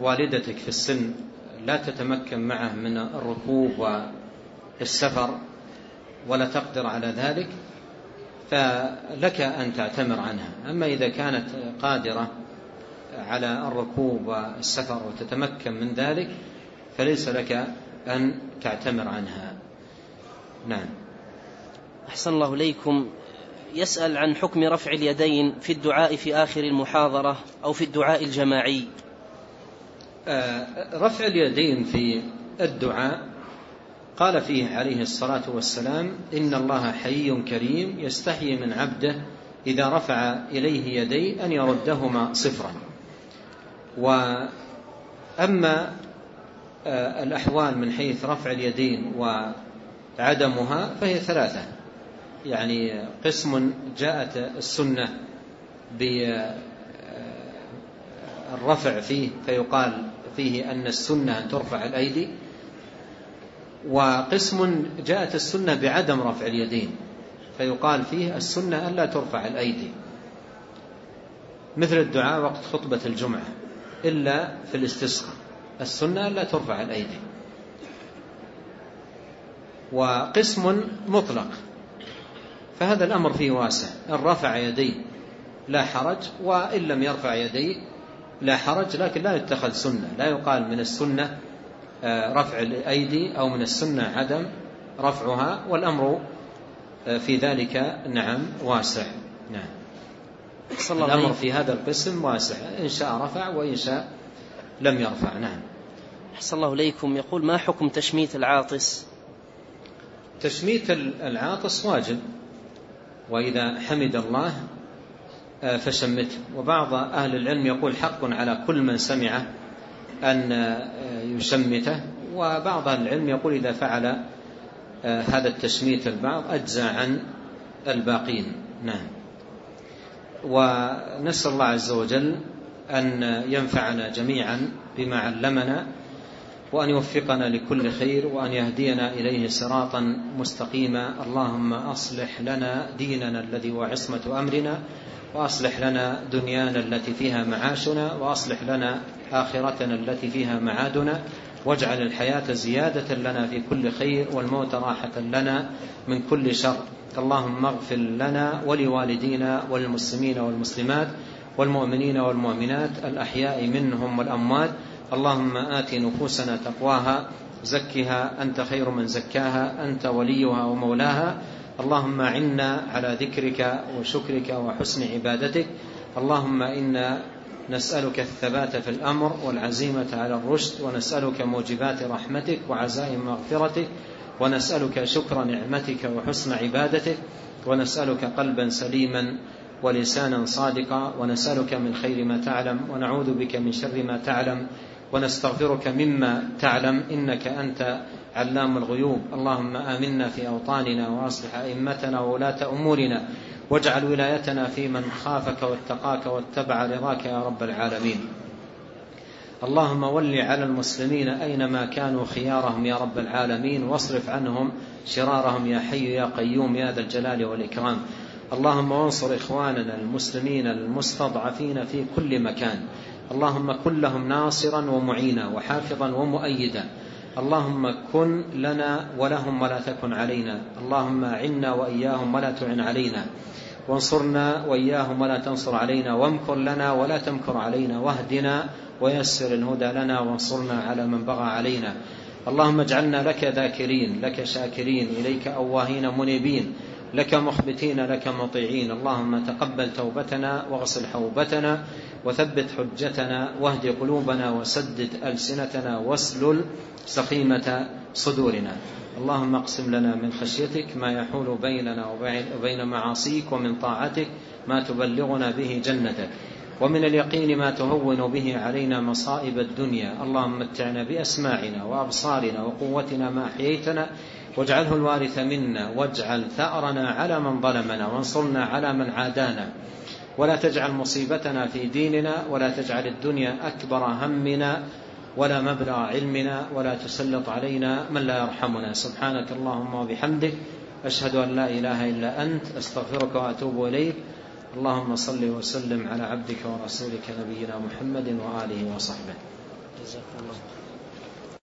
والدتك في السن لا تتمكن معه من الركوب والسفر ولا تقدر على ذلك فلك أن تعتمر عنها. أما إذا كانت قادرة على الركوب والسفر وتتمكن من ذلك فليس لك أن تعتمر عنها. نعم. أحسن الله إليكم. يسأل عن حكم رفع اليدين في الدعاء في آخر المحاضرة أو في الدعاء الجماعي. آه، رفع اليدين في الدعاء قال فيه عليه الصلاة والسلام إن الله حي كريم يستحي من عبده إذا رفع إليه يدي أن يردهما صفرا. وأما الأحوال من حيث رفع اليدين وعدمها فهي ثلاثة. يعني قسم جاءت السنة بالرفع فيه فيقال فيه أن السنة أن ترفع الأيدي وقسم جاءت السنة بعدم رفع اليدين فيقال فيه السنة ألا ترفع الأيدي. مثل الدعاء وقت خطبة الجمعة إلا في الاستسقاء. السنة ألا ترفع الأيدي. وقسم مطلق. فهذا الأمر فيه واسع. إن رفع يديه لا حرج وإن لم يرفع يديه لا حرج لكن لا يتخذ سنة. لا يقال من السنة آه، رفع الأيدي أو من السنة عدم رفعها والأمر آه، في ذلك نعم واسع. نعم. الأمر في هذا القسم واسع. إن شاء رفع وإن شاء لم يرفع. نعم. أحسن الله إليكم. يقول ما حكم تشميت العاطس؟ تشميت العاطس واجب وإذا حمد الله آه، فشمته. وبعض أهل العلم يقول حق على كل من سمع أن آه، يشمته وبعض أهل العلم يقول إذا فعل آه، هذا التشميت البعض أجزى عن الباقين. نعم. ونسأل الله عز وجل أن ينفعنا جميعا بما علمنا وأن يوفقنا لكل خير وأن يهدينا إليه صراطا مستقيما. اللهم أصلح لنا ديننا الذي هو عصمة أمرنا وأصلح لنا دنيانا التي فيها معاشنا وأصلح لنا آخرتنا التي فيها معادنا. واجعل الحياة زيادة لنا في كل خير والموت راحة لنا من كل شر. اللهم اغفر لنا ولوالدينا والمسلمين والمسلمات والمؤمنين والمؤمنات الأحياء منهم والأموات. اللهم آت نفوسنا تقواها زكها أنت خير من زكاها أنت وليها ومولاها. اللهم عنا على ذكرك وشكرك وحسن عبادتك. اللهم إنا نسألك الثبات في الأمر والعزيمة على الرشد ونسألك موجبات رحمتك وعزائم مغفرتك ونسألك شكر نعمتك وحسن عبادتك ونسألك قلبا سليما ولسانا صادقا ونسألك من خير ما تعلم ونعوذ بك من شر ما تعلم. ونستغفرك مما تعلم إنك أنت علام الغيوب. اللهم آمنا في أوطاننا وأصلح أئمتنا وولاة أمورنا واجعل ولايتنا في من خافك واتقاك واتبع رضاك يا رب العالمين. اللهم ول على المسلمين أينما كانوا خيارهم يا رب العالمين واصرف عنهم شرارهم يا حي يا قيوم يا ذا الجلال والإكرام. اللهم وانصر إخواننا المسلمين المستضعفين في كل مكان. اللهم كن لهم ناصرا ومعينا وحافظا ومؤيدا. اللهم كن لنا ولهم ولا تكن علينا. اللهم عنا وإياهم ولا تعن علينا. وانصرنا وإياهم ولا تنصر علينا. وامكر لنا ولا تمكر علينا. واهدنا ويسر الهدى لنا وانصرنا على من بغى علينا. اللهم اجعلنا لك ذاكرين لك شاكرين إليك أواهين منيبين. لك مخبتين لك مطيعين. اللهم تقبل توبتنا واغسل حوبتنا وثبت حجتنا واهد قلوبنا وسدد ألسنتنا واسلل سقيمة صدورنا. اللهم اقسم لنا من خشيتك ما يحول بيننا وبين معاصيك ومن طاعتك ما تبلغنا به جنتك. ومن اليقين ما تهون به علينا مصائب الدنيا. اللهم متعنا بأسماعنا وأبصارنا وقوتنا ما أحييتنا واجعله الوارث منا واجعل ثأرنا على من ظلمنا وانصرنا على من عادانا. ولا تجعل مصيبتنا في ديننا ولا تجعل الدنيا أكبر همنا ولا مبلغ علمنا ولا تسلط علينا من لا يرحمنا. سبحانك اللهم وبحمدك أشهد أن لا إله إلا أنت أستغفرك وأتوب إليك. اللهم صل وسلم على عبدك ورسولك نبينا محمد وآله وصحبه. جزاك الله